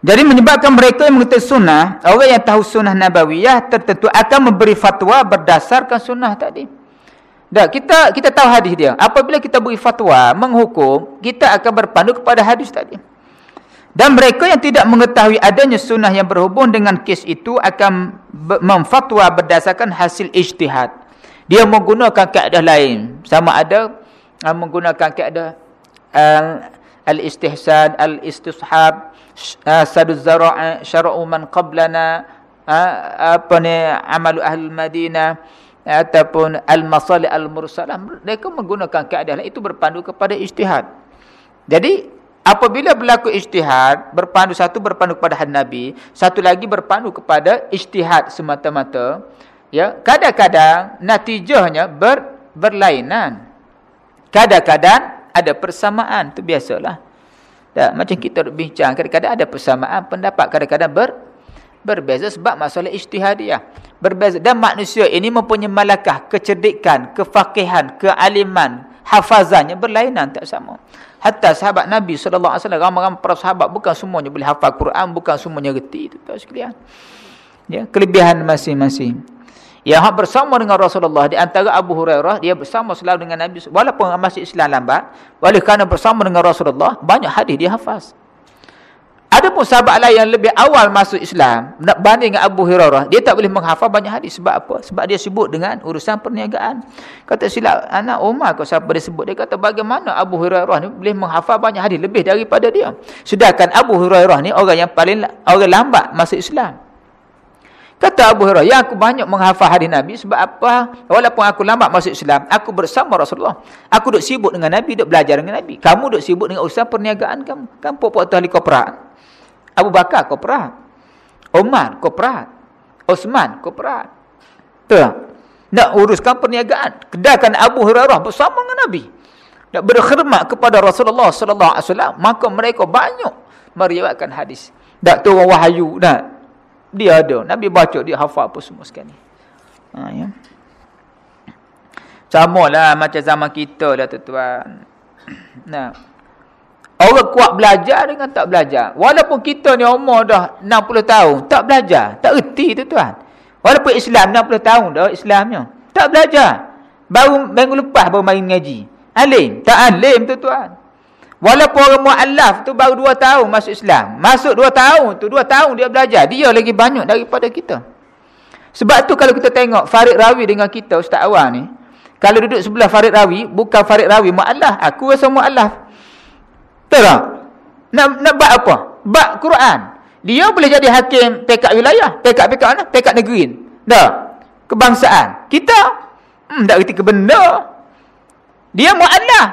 Jadi menyebabkan mereka yang mengetahui sunnah, orang yang tahu sunnah nabawiyah tertentu akan memberi fatwa berdasarkan sunnah tadi. Dah kita kita tahu hadis dia. Apabila kita beri fatwa menghukum, kita akan berpandu kepada hadis tadi. Dan mereka yang tidak mengetahui adanya sunnah yang berhubung dengan kes itu akan memfatwa berdasarkan hasil ijtihad. Dia menggunakan kaedah lain. Sama ada uh, menggunakan kaedah uh, al-istihsan, al-istishab, uh, saduz zara'a, syara'u man qablana, apa ni, amalu ahli Madinah, ataupun al-masali al-mursalah. Mereka menggunakan kaedah lain. Itu berpandu kepada ijtihad. Jadi, Apabila berlaku ijtihad, berpandu satu berpandu kepada hadis Nabi, satu lagi berpandu kepada ijtihad semata-mata, ya, kadang-kadang natijahnya ber, berlainan. Kadang-kadang ada persamaan, itu biasalah. Tak, macam kita bincang, kadang-kadang ada persamaan pendapat, kadang-kadang ber, berbeza sebab masalah ijtihadiyah. Berbeza dan manusia ini mempunyai malakah, kecerdikan, kefakihan, kealiman, hafazannya berlainan tak sama. Hatta sahabat Nabi wasallam ramai-ramai para sahabat bukan semuanya boleh hafal Quran, bukan semuanya reti itu tuan sekalian. Ya, kelebihan masing-masing. Yang bersama dengan Rasulullah di antara Abu Hurairah dia bersama selalu dengan Nabi walaupun masih Islam lambat, walaupun bersama dengan Rasulullah banyak hadis dia hafaz. Ada pun sahabat lain yang lebih awal masuk Islam nak banding dengan Abu Hurairah, dia tak boleh menghafal banyak hadis sebab apa? Sebab dia sibuk dengan urusan perniagaan. Kata silap anak Umar kau siapa dia sebut? Dia kata bagaimana Abu Hurairah ni boleh menghafal banyak hadis lebih daripada dia? Sedangkan Abu Hurairah ni orang yang paling orang lambat masuk Islam. Kata Abu Hurairah, yang aku banyak menghafal hadis Nabi sebab apa? Walaupun aku lambat masuk Islam, aku bersama Rasulullah. Aku duk sibuk dengan Nabi, duk belajar dengan Nabi. Kamu duk sibuk dengan urusan perniagaan kamu. Kamu pokok-pokok ahli korporat. Abu Bakar korporat. Umar korporat. Osman korporat. Betul Nak uruskan perniagaan. Kedahkan Abu Hurairah bersama dengan Nabi. Nak berkhidmat kepada Rasulullah sallallahu alaihi wasallam, maka mereka banyak meriwayatkan hadis. Tak turun wahyu dah. Dia ada. Nabi baca, dia hafal apa semua sekali. Ha, ya. Sama lah macam zaman kita lah tuan-tuan. Nah. Orang kuat belajar dengan tak belajar. Walaupun kita ni umur dah 60 tahun, tak belajar. Tak erti tu tuan. Walaupun Islam 60 tahun dah Islamnya. Tak belajar. Baru minggu lepas baru main ngaji. Alim. Tak alim tu tuan. Walaupun orang mu'allaf tu baru 2 tahun masuk Islam. Masuk 2 tahun tu, 2 tahun dia belajar. Dia lagi banyak daripada kita. Sebab tu kalau kita tengok Farid Rawi dengan kita, Ustaz Awal ni. Kalau duduk sebelah Farid Rawi, bukan Farid Rawi mu'allaf. Aku rasa mu'allaf. Tak? Nak, nak buat apa? Buat Quran. Dia boleh jadi hakim pekat wilayah. Pekat-pekat mana? Pekat negeri. Tak? Kebangsaan. Kita, hmm, tak kerti ke benda. Dia mu'allah.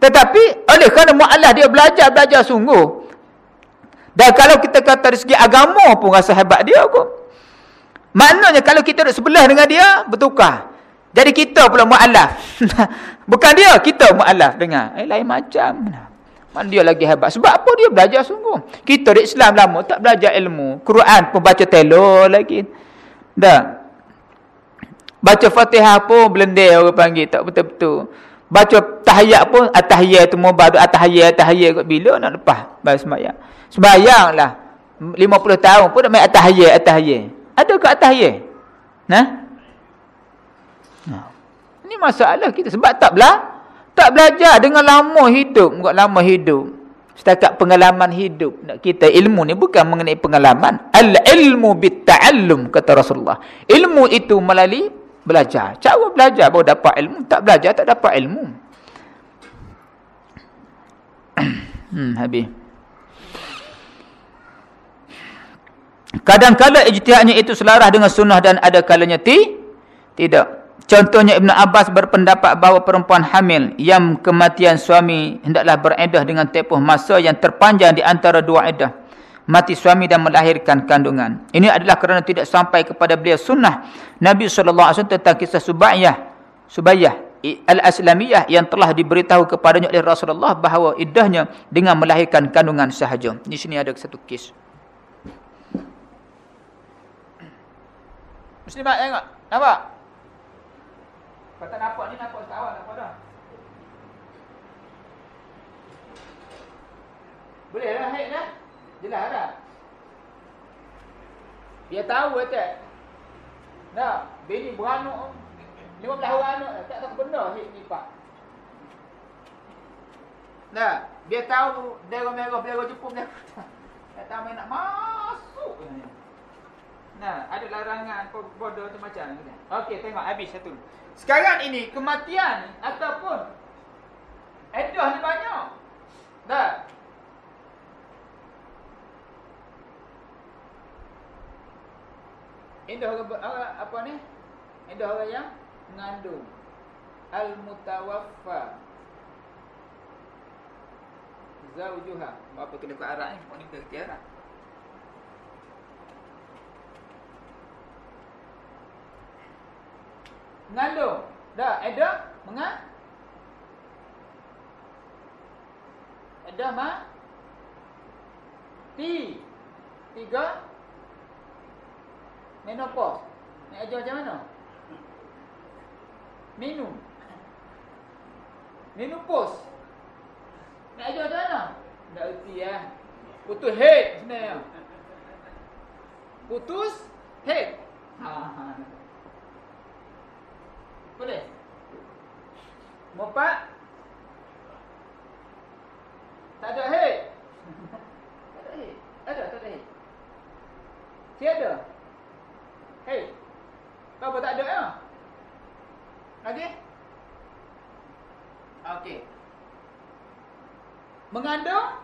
Tetapi, oleh kerana mu'allah, dia belajar-belajar sungguh. Dan kalau kita kata dari segi agama pun rasa hebat dia kot. Maknanya kalau kita duduk sebelah dengan dia, bertukar. Jadi kita pula mu'alaf. [laughs] Bukan dia, kita mu'alaf. Dengar. Eh, lain macam. Mana dia lagi hebat. Sebab apa dia belajar sungguh. Kita di Islam lama tak belajar ilmu. Quran pun baca telur lagi. Dah. Baca fatihah pun belendek orang panggil. Tak betul-betul. Baca tahiyat pun. Atahiyat tu mau badu. Atahiyat, atahiyat kot bila nak lepas. Baik semayang. Semayang lah. 50 tahun pun nak main atahiyat, atahiyat. Ada ke atahiyat? Nah? Nah. Ini masalah kita. Sebab tak belah. Tak belajar dengan lama hidup. Bukan lama hidup. Setakat pengalaman hidup. Kita ilmu ni bukan mengenai pengalaman. Al-ilmu bitta'allum kata Rasulullah. Ilmu itu melalui belajar. Cara belajar baru dapat ilmu. Tak belajar tak dapat ilmu. [clears throat] hmm, habis. Kadang-kadang ijtihadnya itu selaras dengan sunnah dan ada kalanya ti? Tidak. Contohnya Ibn Abbas berpendapat bahawa perempuan hamil yang kematian suami hendaklah beredah dengan tempoh masa yang terpanjang di antara dua edah. Mati suami dan melahirkan kandungan. Ini adalah kerana tidak sampai kepada beliau sunnah Nabi SAW tentang kisah Subayyah. Subayyah al-Aslamiyah yang telah diberitahu kepadanya oleh Rasulullah bahawa idahnya dengan melahirkan kandungan sahaja. Di sini ada satu kes. Muslimat tengok. Nampak? Kata nampak ni nampak sekawan apa dah. Boleh lah haid dah. Jelas dah. Dia tahu kata. Dah, bini beranak 15 orang anak tak tahu benda haid ni pak. Dah, dia tahu merah-merah belakang jepun dia. [laughs] Tak tahu nak masuk. Nah, ada larangan bodoh tu macam ni. Okey, tengok habis satu. Sekarang ini kematian ataupun edah ni banyak. Dah. Edah orang apa ni? Edah orang yang mengandung. Al-mutawaffa. Zawjuha. Apa kena ke Arab ni? Kita kerti Arab. Mengandung. Dah, ada? Menga? Ada ma? Ti. Tiga. Menopause. Ni ajar macam mana? Minum. Minum pos. Nak ajar macam mana? Tak erti ya. Putus head sebenarnya. Putus head. Ha, ha. Boleh? Mopat? Tak ada head. tak ada head. Ada, tak ada head. Tiada. Hei. Apa tak ada ya? Lagi? Okey. Mengandung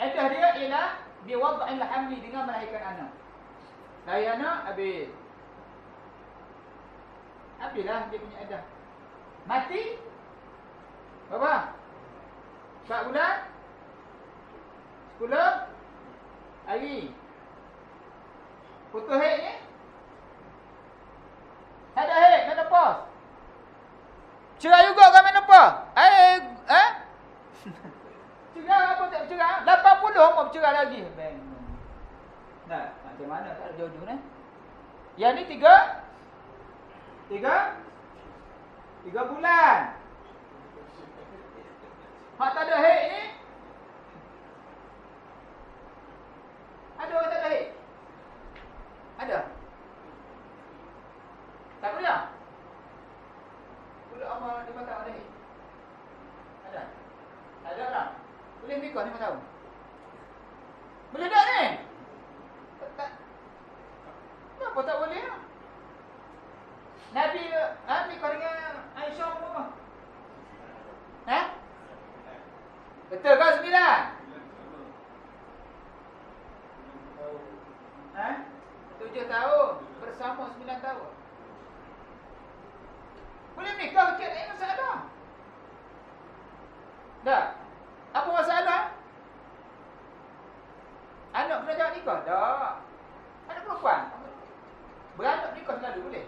edah dia ialah dia wada'il hamli dengan melahirkan anak. Lahir anak habis. Habislah dia punya edah. Mati? Berapa? 4 bulan? 10 hari. Putus head ni? Tak ada head, menopause. Cerai juga kan menopause? Eh, eh? Cerai apa tak cerai? 80 mau bercerai lagi. Nah, macam mana tak ada jodoh ni? Yang ni tiga? Tiga? Tiga bulan. Hak tak ada head ni? Ada orang tak ada head? Ada? Tak boleh tak? Boleh amal lima tahun ada Ada? Ada tak? Boleh nikah lima tahun? Boleh tak ni? Tak. Kenapa tak boleh? Nabi Nabi kau dengan Aisyah apa? Ha? Betul kau sembilan? Ha? Tujuh tahun bersama sembilan tahun. Boleh nikah ke tak masalah. Dah. Apa masalah? Anak kena jangan nikah? Tak. Anak perempuan. Beranak nikah selalu boleh?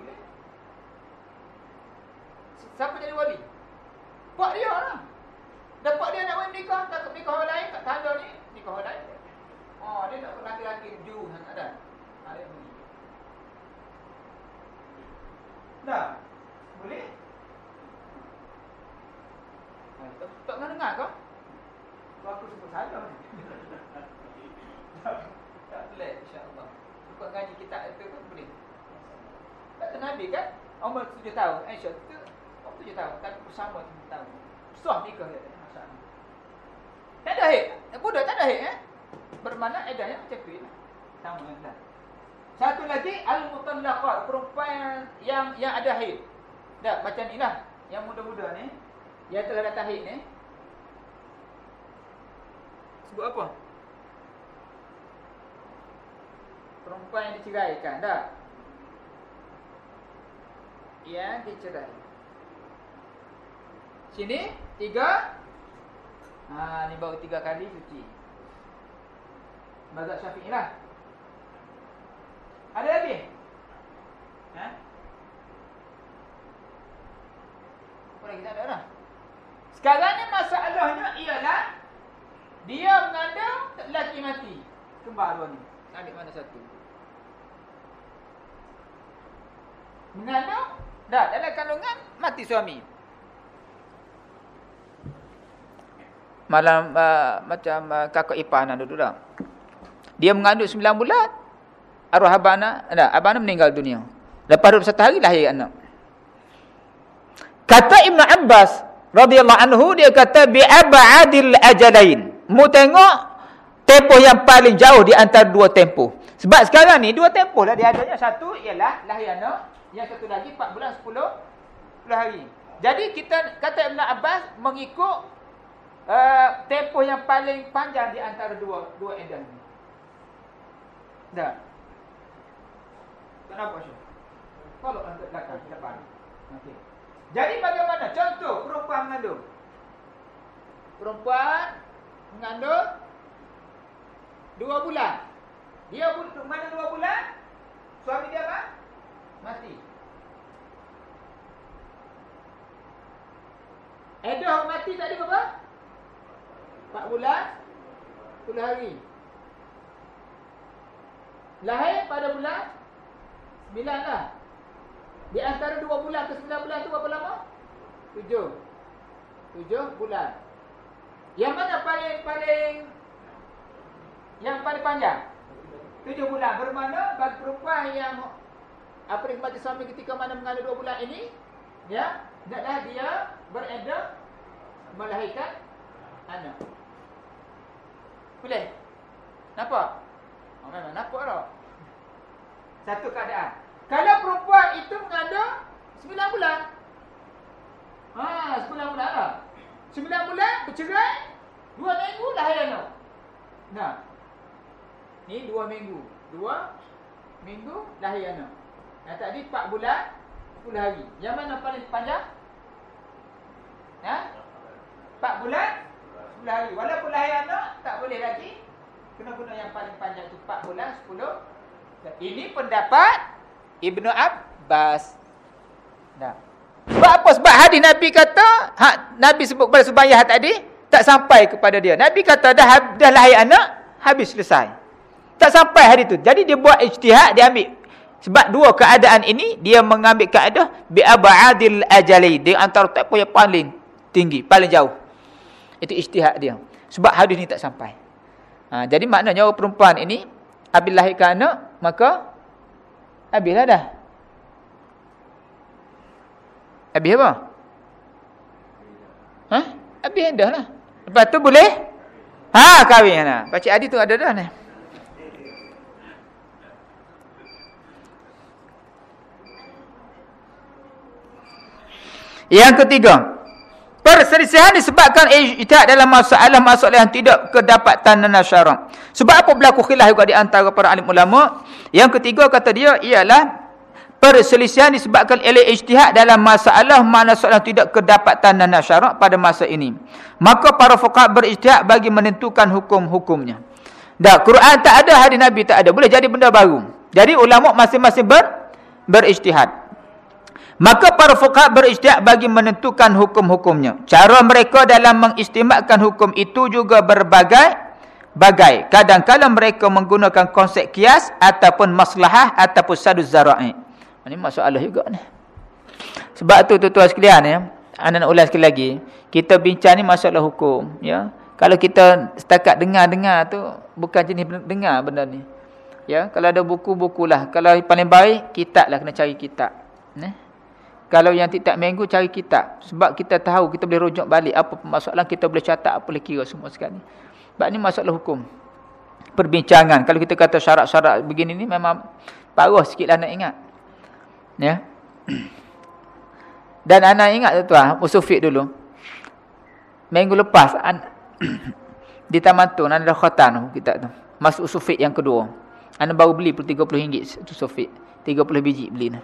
Boleh. Siapa jadi wali? Pak dia lah. Dapat dia nak wali nikah, tak nikah orang lain, tak tanda ni, nikah orang lain. Oh, dia nak laki-laki ju sangat dah. Ada ni. Dah. Boleh? Ha, tak, tak pernah dengar kau? Kau aku sebut saja. tak boleh, insyaAllah. Bukan ngaji kita itu pun boleh. Tak kena Nabi kan? Umur tujuh tahun. Aisyah itu umur tujuh tahun. Tapi bersama tujuh tahun. Susah nikah dia. Masalah. Tak ada hit. Budak tak ada hit eh? Bermakna edahnya macam tu lah. Sama lah. Satu lagi al-mutallaqat, perempuan yang yang ada haid. Dah macam inilah yang muda-muda ni, yang telah datang haid ni. Sebut apa? Perempuan yang diceraikan, dah. Yang dicerai. Sini tiga. Ha, ni baru tiga kali cuci. Mazhab Syafi'i lah. Ada lagi? Ha? Apa lagi tak ada dah? Sekarang ni masalahnya ialah dia mengandung lelaki mati. Kembar dua ni. Adik mana satu? Mengandung dah dalam kandungan mati suami. Malam uh, macam uh, kakak ipar nak duduk dah. Dia mengandung 9 bulan. Arwah abana, ada abana meninggal dunia. Lepas 21 hari lahir anak. Kata Ibn Abbas radhiyallahu anhu dia kata bi abadil ajalain. Mu tengok tempoh yang paling jauh di antara dua tempoh. Sebab sekarang ni dua tempoh lah dia adanya. Satu ialah lahir anak, yang satu lagi 4 bulan 10 10 hari. Jadi kita kata Ibn Abbas mengikut uh, tempoh yang paling panjang di antara dua dua edan ni. Dah. Kenapa? Kalau anda belakang depan. Okey. Jadi bagaimana contoh perempuan mengandung? perempuan mengandung dua bulan. Dia pun mana dua bulan? Suami dia apa? Mati. Edah mati tadi berapa? Empat bulan, 10 hari. Lahir pada bulan sembilan lah. Di antara dua bulan ke sembilan bulan tu berapa lama? Tujuh. Tujuh bulan. Yang mana paling paling yang paling panjang? Tujuh bulan. Bermakna bagi perempuan yang apa yang mati suami ketika mana mengandung dua bulan ini, ya, hendaklah dia beredah melahirkan anak. Boleh? Nampak? Oh, memang nampak tak? Satu keadaan. Kalau perempuan itu mengandung 9 bulan. Ha, 9 bulan lah. 9 bulan bercerai, 2 minggu lahir anak. Nah. Ni 2 minggu. 2 minggu lahir anak. Yang tadi 4 bulan, 10 hari. Yang mana paling panjang? Ha? 4 bulan, 10 hari. Walaupun lahir anak, tak boleh lagi Kena guna yang paling panjang tu 4 bulan 10. Ini pendapat Ibnu Abbas. Nah. Sebab apa? Sebab hadis Nabi kata, ha, Nabi sebut pada subayah tadi, tak sampai kepada dia. Nabi kata dah dah lahir anak, habis selesai. Tak sampai hari tu. Jadi dia buat ijtihad, dia ambil sebab dua keadaan ini dia mengambil keadaan bi abadil ajali di antara tak yang paling tinggi, paling jauh. Itu ijtihad dia. Sebab hadis ni tak sampai. Ha, jadi maknanya perempuan ini apabila lahirkan anak, maka habislah dah. Habis apa? Ha? Habis dah lah. Lepas tu boleh? Ha, kahwin lah. Pakcik Adi tu ada dah ni. Yang ketiga, Perselisihan disebabkan ijtihad dalam masalah-masalah yang tidak kedapatan dan syarak. Sebab apa berlaku khilaf juga di antara para alim ulama? Yang ketiga kata dia ialah perselisihan disebabkan oleh ijtihad dalam masalah mana soalan tidak kedapatan dan syarak pada masa ini. Maka para fuqaha berijtihad bagi menentukan hukum-hukumnya. Dah Quran tak ada, hadis Nabi tak ada. Boleh jadi benda baru. Jadi ulama masing-masing ber berijtihad. Maka para fuqaha berijtihad bagi menentukan hukum-hukumnya. Cara mereka dalam mengistimakkan hukum itu juga berbagai bagai. Kadang-kadang mereka menggunakan konsep kias ataupun maslahah ataupun sadu zara'i. Ini masalah juga ni. Sebab tu tuan-tuan sekalian ya, anak-anak ulas sekali lagi, kita bincang ni masalah hukum ya. Kalau kita setakat dengar-dengar tu bukan jenis dengar benda ni. Ya, kalau ada buku-bukulah. Kalau paling baik kitablah kena cari kitab. Nah. Kalau yang tidak minggu cari kitab. Sebab kita tahu kita boleh rujuk balik apa permasalahan kita boleh catat apa boleh kira semua sekali. Sebab ini masalah hukum. Perbincangan. Kalau kita kata syarat-syarat begini ni memang parah sikitlah nak ingat. Ya. [clears throat] Dan anak ingat tu tuan, Usufik dulu. Minggu lepas an [clears throat] di Taman Tun ada khatan kita tu. Masuk Usufik yang kedua. Ana baru beli per RM30 tu Usufik. 30 biji beli ni.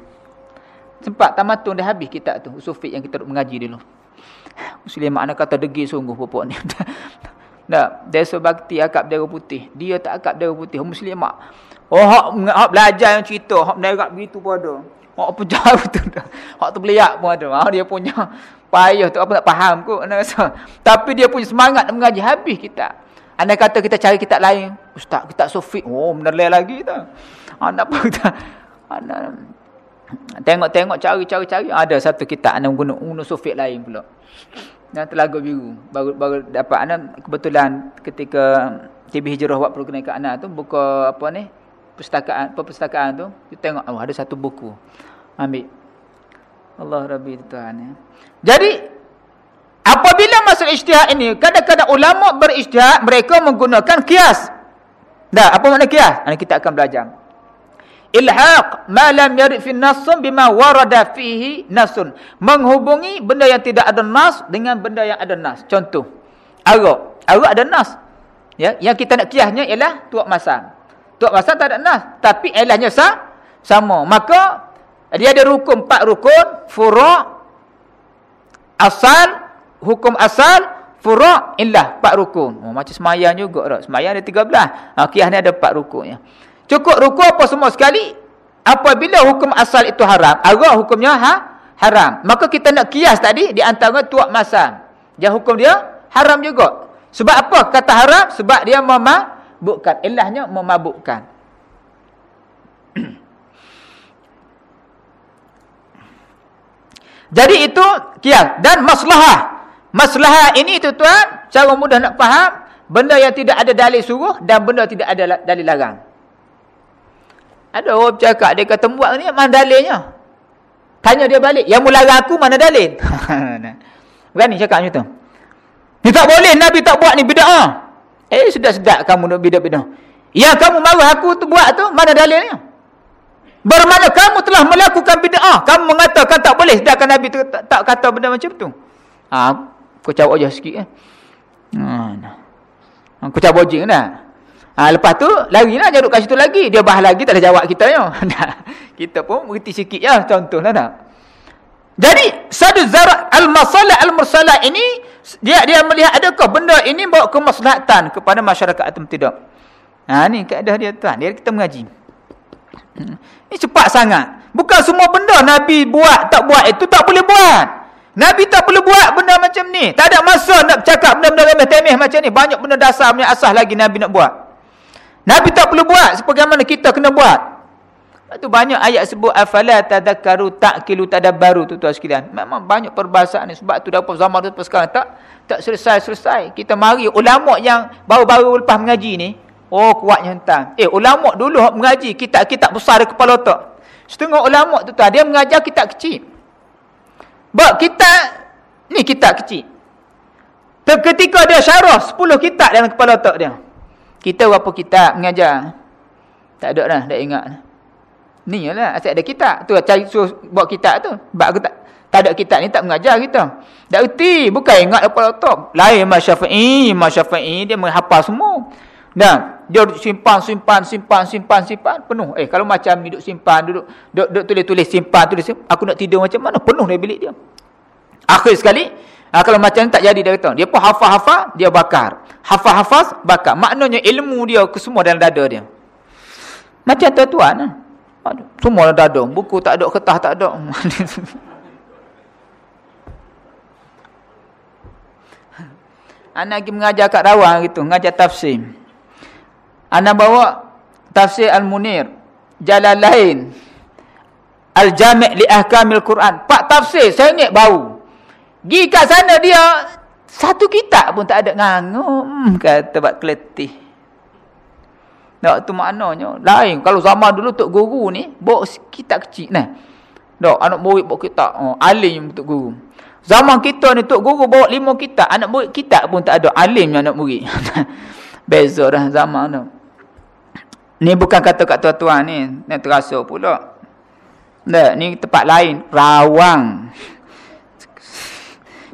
Sempat tamatun dah habis kitab tu. Usul fiqh yang kita duk mengaji dulu. Muslim makna kata degi sungguh pupuk ni. [laughs] Tak, desa bakti akak darah putih. Dia tak akak darah putih. Muslim mak. Oh, hak, hak belajar yang cerita. Hak menerak begitu pun ada. Hak pejah betul. [laughs] Hak tu beliak pun ada. Ha, dia punya payah tu apa tak faham kot. Tapi dia punya semangat nak mengaji. Habis kita. Anda kata kita cari kitab lain. Ustaz, kitab Sofik. Oh, menerlai lagi tak. Ha, nak apa kita. Tengok-tengok cari-cari-cari ada satu kitab ana guna unu sufik lain pula. Dan telaga biru baru baru dapat ana kebetulan ketika TB Hijrah buat program ke ana tu buka apa ni pustakaan perpustakaan tu kita tengok oh ada satu buku. Ambil. Allah Rabbi Tuhan ya. Jadi apabila masuk ijtihad ini kadang-kadang ulama berijtihad mereka menggunakan kias. Dah apa makna kias? Nanti kita akan belajar ilhaq ma lam yarid fi nassun bima warada fihi nasun menghubungi benda yang tidak ada nas dengan benda yang ada nas contoh arak arak ada nas ya yang kita nak kiasnya ialah tuak masam tuak masam tak ada nas tapi ilahnya sah sama maka dia ada rukun empat rukun furu' asal hukum asal furu' illah 4 rukun. Oh macam sembahyang juga dah. Sembahyang ada 13. Ha qiyas ni ada 4 rukunnya. Cukup rukun apa semua sekali? Apabila hukum asal itu haram, arah hukumnya ha haram. Maka kita nak kias tadi di antara tuak masa. Dia hukum dia haram juga. Sebab apa kata haram? Sebab dia memabukkan. Ilahnya memabukkan. [clears throat] Jadi itu kias dan maslahah. Maslahah ini tuan-tuan, cara mudah nak faham, benda yang tidak ada dalil suruh dan benda tidak ada dalil larang. Ada orang cakap dia kata buat ni mana dalilnya? Tanya dia balik, yang melarang aku mana dalil? [laughs] Berani cakap macam tu. Ni tak boleh Nabi tak buat ni bid'ah. Eh sudah-sudah kamu nak bid'ah-bid'ah. Yang kamu marah aku tu buat tu mana dalilnya? Bermakna kamu telah melakukan bid'ah. Kamu mengatakan tak boleh sedangkan Nabi tu tak, tak kata benda macam tu. Ha, Kau cabut aja sikit eh. Ha, nah. Aku cabut je nah. Ha, lepas tu larilah jaruk kat situ lagi. Dia bahas lagi tak ada jawab kita [laughs] kita pun berhenti sikit ya contoh lah tak. Jadi sadu zarat al-masalah al-mursalah ini dia dia melihat adakah benda ini bawa kemaslahatan kepada masyarakat atau tidak. Ha ni kaedah dia tuan. Dia kita mengaji. Hmm. Ini cepat sangat. Bukan semua benda Nabi buat tak buat itu tak boleh buat. Nabi tak perlu buat benda macam ni. Tak ada masa nak cakap benda-benda remeh-temeh macam ni. Banyak benda dasar punya asas lagi Nabi nak buat. Nabi tak perlu buat sebagaimana kita kena buat. Itu banyak ayat sebut afala tadhakkaru taqilu tadabbaru tu tuan sekalian. Memang banyak perbahasan ni sebab tu dapat zaman tu sekarang tak tak selesai-selesai. Kita mari ulama yang baru-baru lepas mengaji ni, oh kuatnya hentang. Eh ulama dulu mengaji kitab-kitab besar di kepala otak. Setengah ulama tu tuan dia mengajar kitab kecil. Bab kitab ni kitab kecil. Ketika dia syarah 10 kitab dalam kepala otak dia. Kita berapa kitab mengajar? Tak ada dah, tak ingat. Ni lah, asyik ada kitab. Tu cari suruh buat kitab tu. Sebab aku tak, tak ada kitab ni tak mengajar kita. Tak erti, bukan ingat kepala otak. Lain Imam Syafi'i, Imam Syafi'i dia menghafal semua. Dan dia simpan, simpan, simpan, simpan, simpan, penuh. Eh, kalau macam ni duduk simpan, duduk, duduk, duduk tulis-tulis, simpan, tulis, simpan. Aku nak tidur macam mana? Penuh dari bilik dia. Akhir sekali, ha, kalau macam ni tak jadi dia kata. Dia pun hafal-hafal, dia bakar. Hafal-hafal, bakar. Maknanya ilmu dia semua dalam dada dia. Macam tuan-tuan. Ha? Semua dalam dada. Buku tak ada, ketah tak ada. [laughs] Anak pergi mengajar kat rawang gitu, mengajar tafsir. Ana bawa tafsir Al-Munir, jalan lain. Al-Jami' li ahkamil Quran. Pak tafsir saya ingat bau. Gi kat sana dia satu kitab pun tak ada ngangu. Hmm, kata bab keletih. Tak tu maknanya. Lain kalau zaman dulu tok guru ni bawa kitab kecil nah. Dok anak murid bawa kitab. Oh, alim tok guru. Zaman kita ni tok guru bawa lima kitab, anak murid kitab pun tak ada. Alimnya anak murid. [laughs] Beza dah zaman tu. Ni bukan kata kat tuan-tuan ni. Ni terasa pula. Tak, ni tempat lain. Rawang.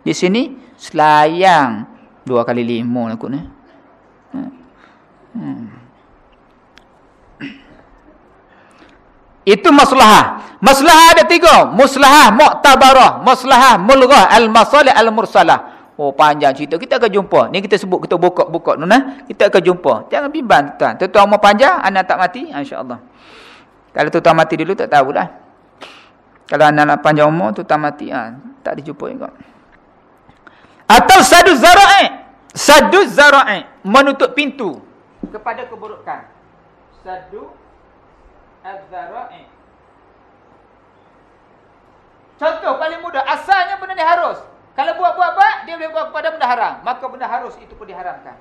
Di sini, selayang. Dua kali lima lah kot ni. Hmm. Itu maslahah. Maslahah ada tiga. Maslahah mu'tabarah. Maslahah mulghah. Al-masalih al-mursalah. Oh panjang cerita. Kita akan jumpa. Ni kita sebut kita buka-buka nuna. Kita akan jumpa. Jangan bimbang tuan. Tuan mau panjang, anak tak mati, insya-Allah. Kalau tuan mati dulu tak tahulah. Kalau anak panjang umur tuan mati, ha, tak dijumpa juga. Atau sadu zara'i. Sadu zara'i menutup pintu kepada keburukan. Sadu az-zara'i. Contoh paling mudah, asalnya benda ni harus. Kalau buat-buat-buat, dia boleh buat kepada benda haram. Maka benda harus itu pun diharamkan.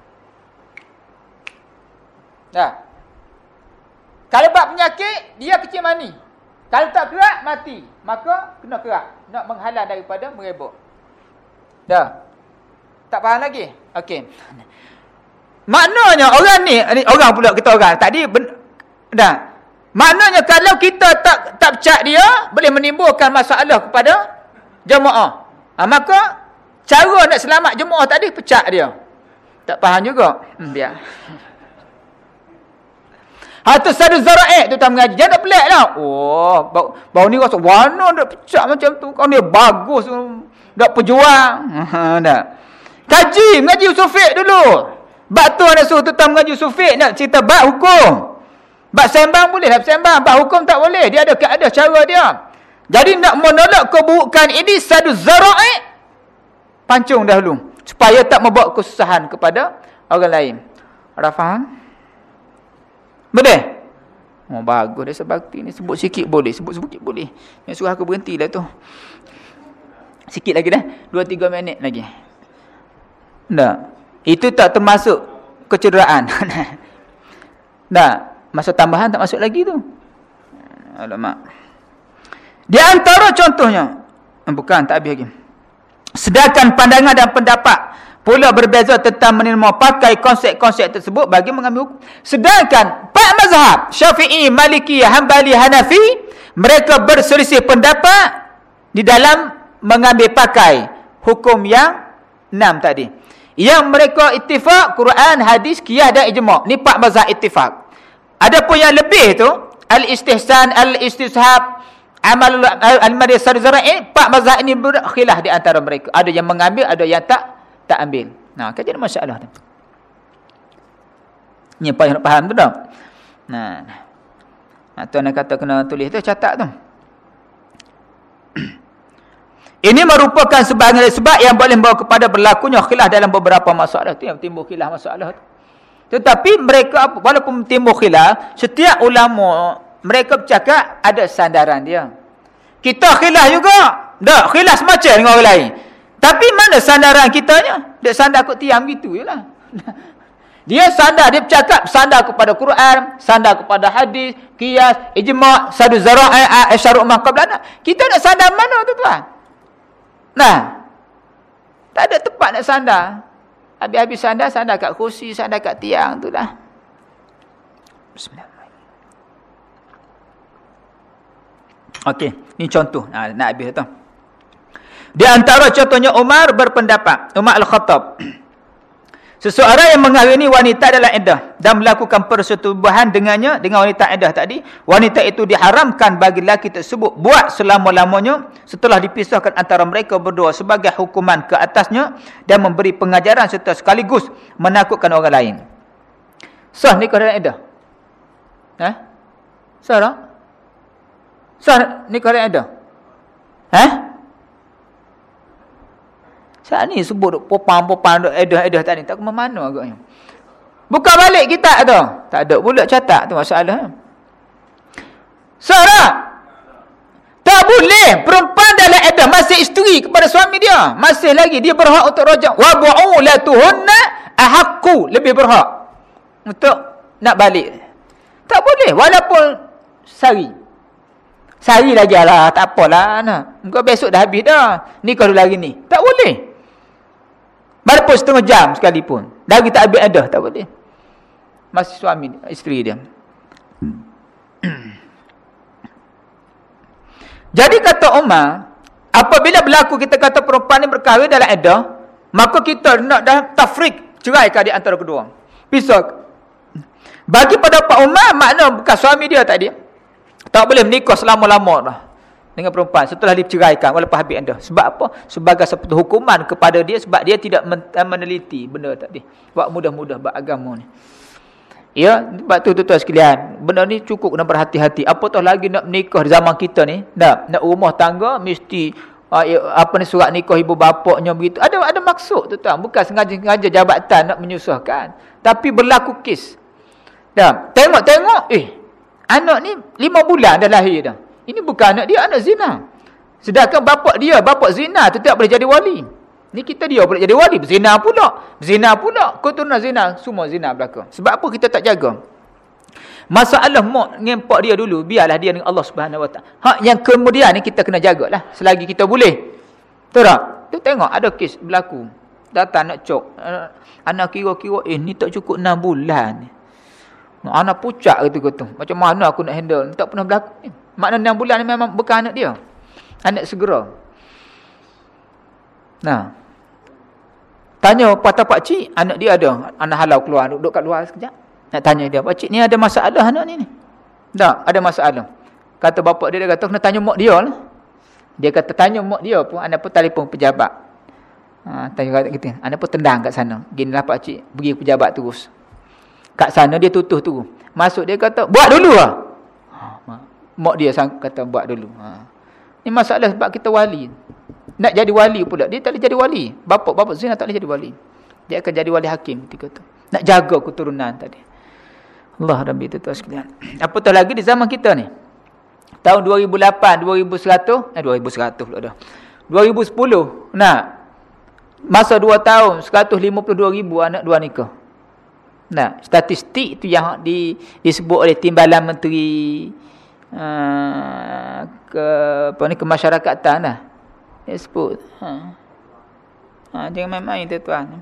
Dah. Kalau buat penyakit, dia kecil mani. Kalau tak kerak, mati. Maka kena kerak. Nak menghalang daripada merebuk. Dah. Tak faham lagi? Okey. Maknanya orang ni, orang pula kita orang. Tadi, dah. Maknanya kalau kita tak tak percaya dia, boleh menimbulkan masalah kepada jemaah. Ha, maka cara nak selamat jemaah tadi pecah dia. Tak faham juga. Hmm, biar. Hatta sadu zara'ih tu tak mengaji. Jangan pelik lah. Oh, bau, bau ni rasa warna dah pecah macam tu. Kau ni bagus. Dah pejuang. [laughs] Ha, dah. Kaji, mengaji usul fiqh dulu. Bak tu nak suruh tuan mengaji usul fiqh nak cerita bak hukum. Bak sembang boleh lah sembang, bak hukum tak boleh. Dia ada ada cara dia. Jadi nak menolak keburukan ini satu zara'i pancung dahulu supaya tak membawa kesusahan kepada orang lain. Ada faham? Boleh? Oh bagus dia sebakti ni sebut sikit boleh, sebut sikit boleh. Yang suruh aku berhenti lah tu. Sikit lagi dah. 2 3 minit lagi. Tak. Itu tak termasuk kecederaan. [laughs] tak. Masa tambahan tak masuk lagi tu. Alamak. Di antara contohnya. Bukan, tak habis lagi. Sedangkan pandangan dan pendapat pula berbeza tentang menerima pakai konsep-konsep tersebut bagi mengambil hukum. Sedangkan Pak Mazhab, Syafi'i, Maliki, Hanbali, Hanafi, mereka berselisih pendapat di dalam mengambil pakai hukum yang enam tadi. Yang mereka ittifaq Quran, hadis, qiyah dan ijma'. Ni Pak Mazhab ittifaq. Adapun yang lebih tu, al-istihsan, al-istishab, amal al-madis zara'i pak mazhab ini berkhilaf di antara mereka. Ada yang mengambil ada yang tak tak ambil. Nah kan jadi masalah tu. Ni apa yang nak faham tu dah? Nah. Nah tuan nak kata kena tulis tu catat tu ini merupakan sebahagian sebab yang boleh membawa kepada berlakunya khilaf dalam beberapa masalah tu yang timbul khilaf masalah tu tetapi mereka walaupun timbul khilaf setiap ulama mereka bercakap ada sandaran dia. Kita khilaf juga. Tak, khilaf semacam dengan orang lain. Tapi mana sandaran kitanya? Dia sandar kot tiam gitu je lah. [laughs] Dia sandar, dia bercakap sandar kepada Quran, sandar kepada hadis, kias, ijma' sadu zara'i, asyaruk maqablana. Kita nak sandar mana tu tuan? Nah, tak ada tempat nak sandar. Habis-habis sandar, sandar kat kursi, sandar kat tiang tu. Bismillah. Okey, ni contoh. Ha, nak habis tu. Di antara contohnya Umar berpendapat, Umar Al-Khattab. Seseorang yang mengahwini wanita dalam iddah dan melakukan persetubuhan dengannya dengan wanita iddah tadi, wanita itu diharamkan bagi lelaki tersebut buat selama-lamanya setelah dipisahkan antara mereka berdua sebagai hukuman ke atasnya dan memberi pengajaran serta sekaligus menakutkan orang lain. Sah nikah dalam iddah? Eh? Sah tak? Sah nikah yang ada? Eh? Saat ni sebut popang-popang edah-edah tadi. Tak ke mana agaknya. Buka balik kita tu. Tak ada pula catat tu masalah. Sah tak? Tak boleh. Perempuan dalam edah masih isteri kepada suami dia. Masih lagi. Dia berhak untuk rojak. Wa bu'ulatuhunna ahakku. Lebih berhak. Untuk nak balik. Tak boleh. Walaupun sari. Sehari lagi lah. Tak apalah. Nah. Kau besok dah habis dah. Ni kau lagi ni. Tak boleh. Walaupun setengah jam sekalipun. Lagi tak habis ada. Tak boleh. Masih suami, isteri dia. [clears throat] Jadi kata Umar. Apabila berlaku kita kata perempuan ni berkahwin dalam edah. Maka kita nak dah tafrik. Ceraikan di antara kedua. Pisau. Bagi pada Pak Umar. Makna bukan suami dia tadi. Tak boleh menikah selama-lama dah dengan perempuan setelah diceraikan walaupun habis anda. Sebab apa? Sebagai satu hukuman kepada dia sebab dia tidak eh, meneliti benda tadi. Buat mudah-mudah buat agama ni. Ya, sebab tu tuan-tuan sekalian, benda ni cukup kena berhati-hati. Apatah lagi nak menikah di zaman kita ni? Nak nak rumah tangga mesti uh, apa ni surat nikah ibu bapaknya begitu. Ada ada maksud tuan-tuan, bukan sengaja-sengaja jabatan nak menyusahkan, tapi berlaku kes. Dah, tengok-tengok eh Anak ni lima bulan dah lahir dah. Ini bukan anak dia, anak zina. Sedangkan bapak dia, bapak zina tu tak boleh jadi wali. Ni kita dia boleh jadi wali. Zina pula. Zina pula. Keturunan zina. Semua zina belakang. Sebab apa kita tak jaga? Masalah mak ngempak dia dulu. Biarlah dia dengan Allah subhanahu ta'ala. Hak yang kemudian ni kita kena jagalah. Selagi kita boleh. Betul tak? Tu tengok ada kes berlaku. Datang nak cok. Anak kira-kira eh ni tak cukup 6 bulan ni. Anak pucak kata kata. Macam mana aku nak handle? Tak pernah berlaku ni. Makna 6 bulan ni memang bukan anak dia. Anak segera. Nah. Tanya patah pak cik, anak dia ada. Anak halau keluar, duduk kat luar sekejap. Nak tanya dia, pak cik ni ada masalah anak ni ni. Tak, ada masalah. Kata bapak dia, dia kata, kena tanya mak dia lah. Dia kata, tanya mak dia pun, anak pun telefon pejabat. Ha, tanya kat kita. Anda pun tendang kat sana. Gini lah pakcik. Pergi pejabat terus. Kat sana dia tutuh tu. Masuk dia kata, buat dulu lah. Ha, mak dia kata, buat dulu. Ha. Ini masalah sebab kita wali. Nak jadi wali pula. Dia tak boleh jadi wali. Bapak-bapak zina tak boleh jadi wali. Dia akan jadi wali hakim ketika tu. Nak jaga keturunan tadi. Allah Rabbi itu tuan sekalian. [clears throat] Apatah lagi di zaman kita ni. Tahun 2008, 2100. Eh 2100 pula dah. 2010. Nah, Masa dua tahun, 152 ribu anak dua nikah. Nah, statistik itu yang di, disebut oleh Timbalan Menteri uh, ke apa ni kemasyarakatan lah. Dia sebut. Ha. Ha, jangan main-main tuan-tuan.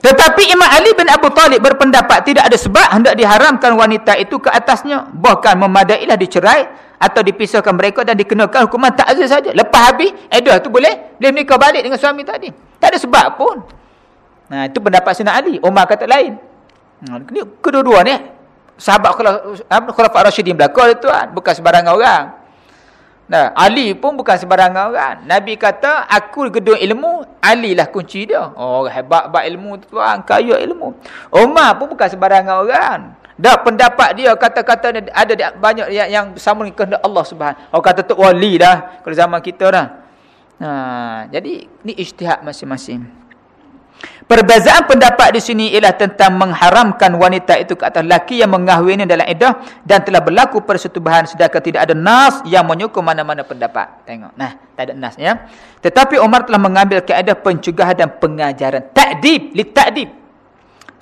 Tetapi Imam Ali bin Abu Talib berpendapat tidak ada sebab hendak diharamkan wanita itu ke atasnya. Bahkan memadailah dicerai atau dipisahkan mereka dan dikenakan hukuman ta'zir saja. Lepas habis, edah tu boleh boleh menikah balik dengan suami tadi. Tak ada sebab pun. Nah, itu pendapat Sina Ali. Umar kata lain. Nah, kedua-dua ni sahabat khulafah Rashidin belaka tuan, bukan sebarangan orang. Nah, Ali pun bukan sembarangan orang. Nabi kata, aku gedung ilmu, Ali lah kunci dia. Oh, hebat bab ilmu tu tuan, kaya ilmu. Umar pun bukan sembarangan orang. Dah pendapat dia kata-kata ada banyak yang, yang sama dengan kehendak Allah Subhanahu. Oh kata tu wali dah kalau zaman kita dah. Ha, jadi ni ijtihad masing-masing. Perbezaan pendapat di sini ialah tentang mengharamkan wanita itu ke atas laki yang mengahwini dalam iddah dan telah berlaku persetubuhan sedangkan tidak ada nas yang menyokong mana-mana pendapat. Tengok. Nah, tak ada nas ya. Tetapi Umar telah mengambil kaedah pencegahan dan pengajaran. Ta'dib, li ta'dib.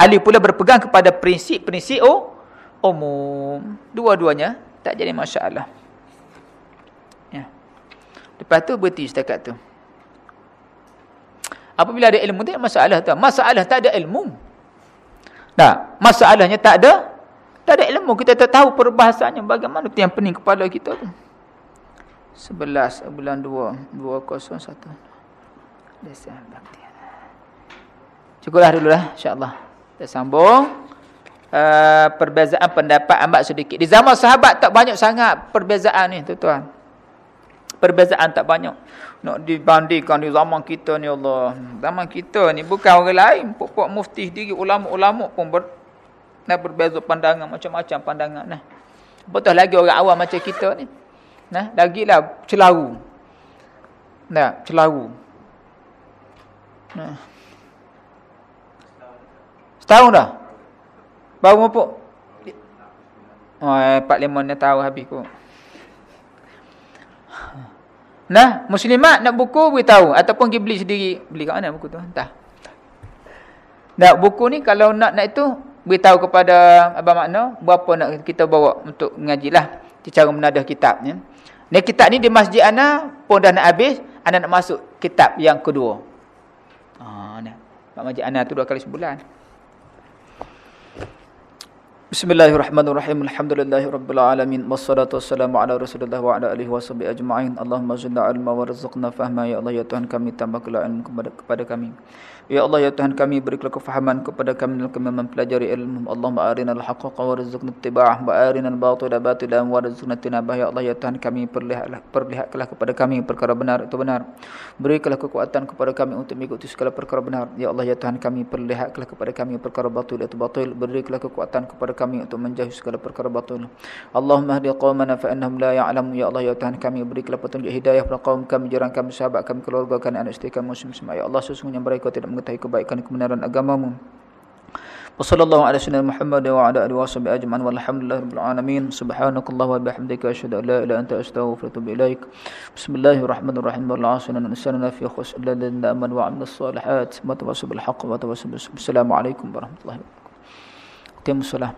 Ali pula berpegang kepada prinsip-prinsip oh, umum. Dua-duanya tak jadi masalah. Ya. Lepas tu berhenti setakat tu. Apabila ada ilmu tak masalah tu. Masalah tak ada ilmu. Nah, masalahnya tak ada tak ada ilmu. Kita tak tahu perbahasannya bagaimana tu yang pening kepala kita tu. 11 bulan 2 201 Desember. Cukuplah dulu lah insya-Allah. Kita sambung uh, perbezaan pendapat amat sedikit. Di zaman sahabat tak banyak sangat perbezaan ni tuan-tuan. Perbezaan tak banyak nak dibandingkan di zaman kita ni Allah. Zaman kita ni bukan orang lain, puak-puak mufti diri ulama-ulama pun ber, nak berbeza pandangan macam-macam pandangan nah. Betul lagi orang awam macam kita ni. Nah, lagilah celaru. Nah, celaru. Nah. Setahun dah. Baru mopok. Oh, eh, 45 ni tahu habis kok. Nah, muslimat nak buku beritahu ataupun pergi beli sendiri. Beli kat mana buku tu? Entah. Nak buku ni kalau nak nak itu beritahu kepada abang makna berapa nak kita bawa untuk mengajilah cara menadah kitab ya. Ni kitab ni di masjid ana pun dah nak habis, ana nak masuk kitab yang kedua. Ah, nah. Masjid ana tu dua kali sebulan. Bismillahirrahmanirrahim. Alhamdulillahirabbil alamin. Wassalatu wassalamu ala Rasulillah wa ala alihi washabihi ajma'in. Allahumma zidna ilma warzuqna fahma ya Allah ya Tuhan kami tambahkanlah ilmu kepada kami. Ya Allah ya Tuhan kami berikanlah kefahaman kepada kami dalam kami mempelajari ilmu. Allahumma arinal haqqa warzuqna ittiba'ah wa arinal batila batilan warzuqna tinabah. Ya Allah ya Tuhan kami perlihatlah perlihatkanlah kepada kami perkara benar itu benar. Berikanlah kekuatan kepada kami untuk mengikuti segala perkara benar. Ya Allah ya Tuhan kami perlihatkanlah kepada kami perkara batil itu batil. Berikanlah kekuatan kepada kami untuk menjauhi segala perkara batil. Allahumma hdi qaumana fa innahum la ya'lamun. Ya Allah ya Tuhan kami berikanlah petunjuk hidayah kepada kaum kami, jiran kami, sahabat kami, keluarga kami, anak isteri kami, muslim semua. Ya Allah sesungguhnya mereka tidak mengetahui kebaikan kebenaran agamamu. Wassallallahu ala sayyidina Muhammad wa ala alihi washabihi ajma'in walhamdulillahi rabbil alamin. Subhanakallah wa bihamdika asyhadu an la ilaha illa anta astaghfiruka wa atubu ilaik. Bismillahirrahmanirrahim. Wal 'asri inna insana fi khusr illa alladhina amanu wa 'amilus solihat wa tawassaw bil haqqi wa tawassaw bis sabr. Assalamualaikum warahmatullahi wabarakatuh. Timus salam.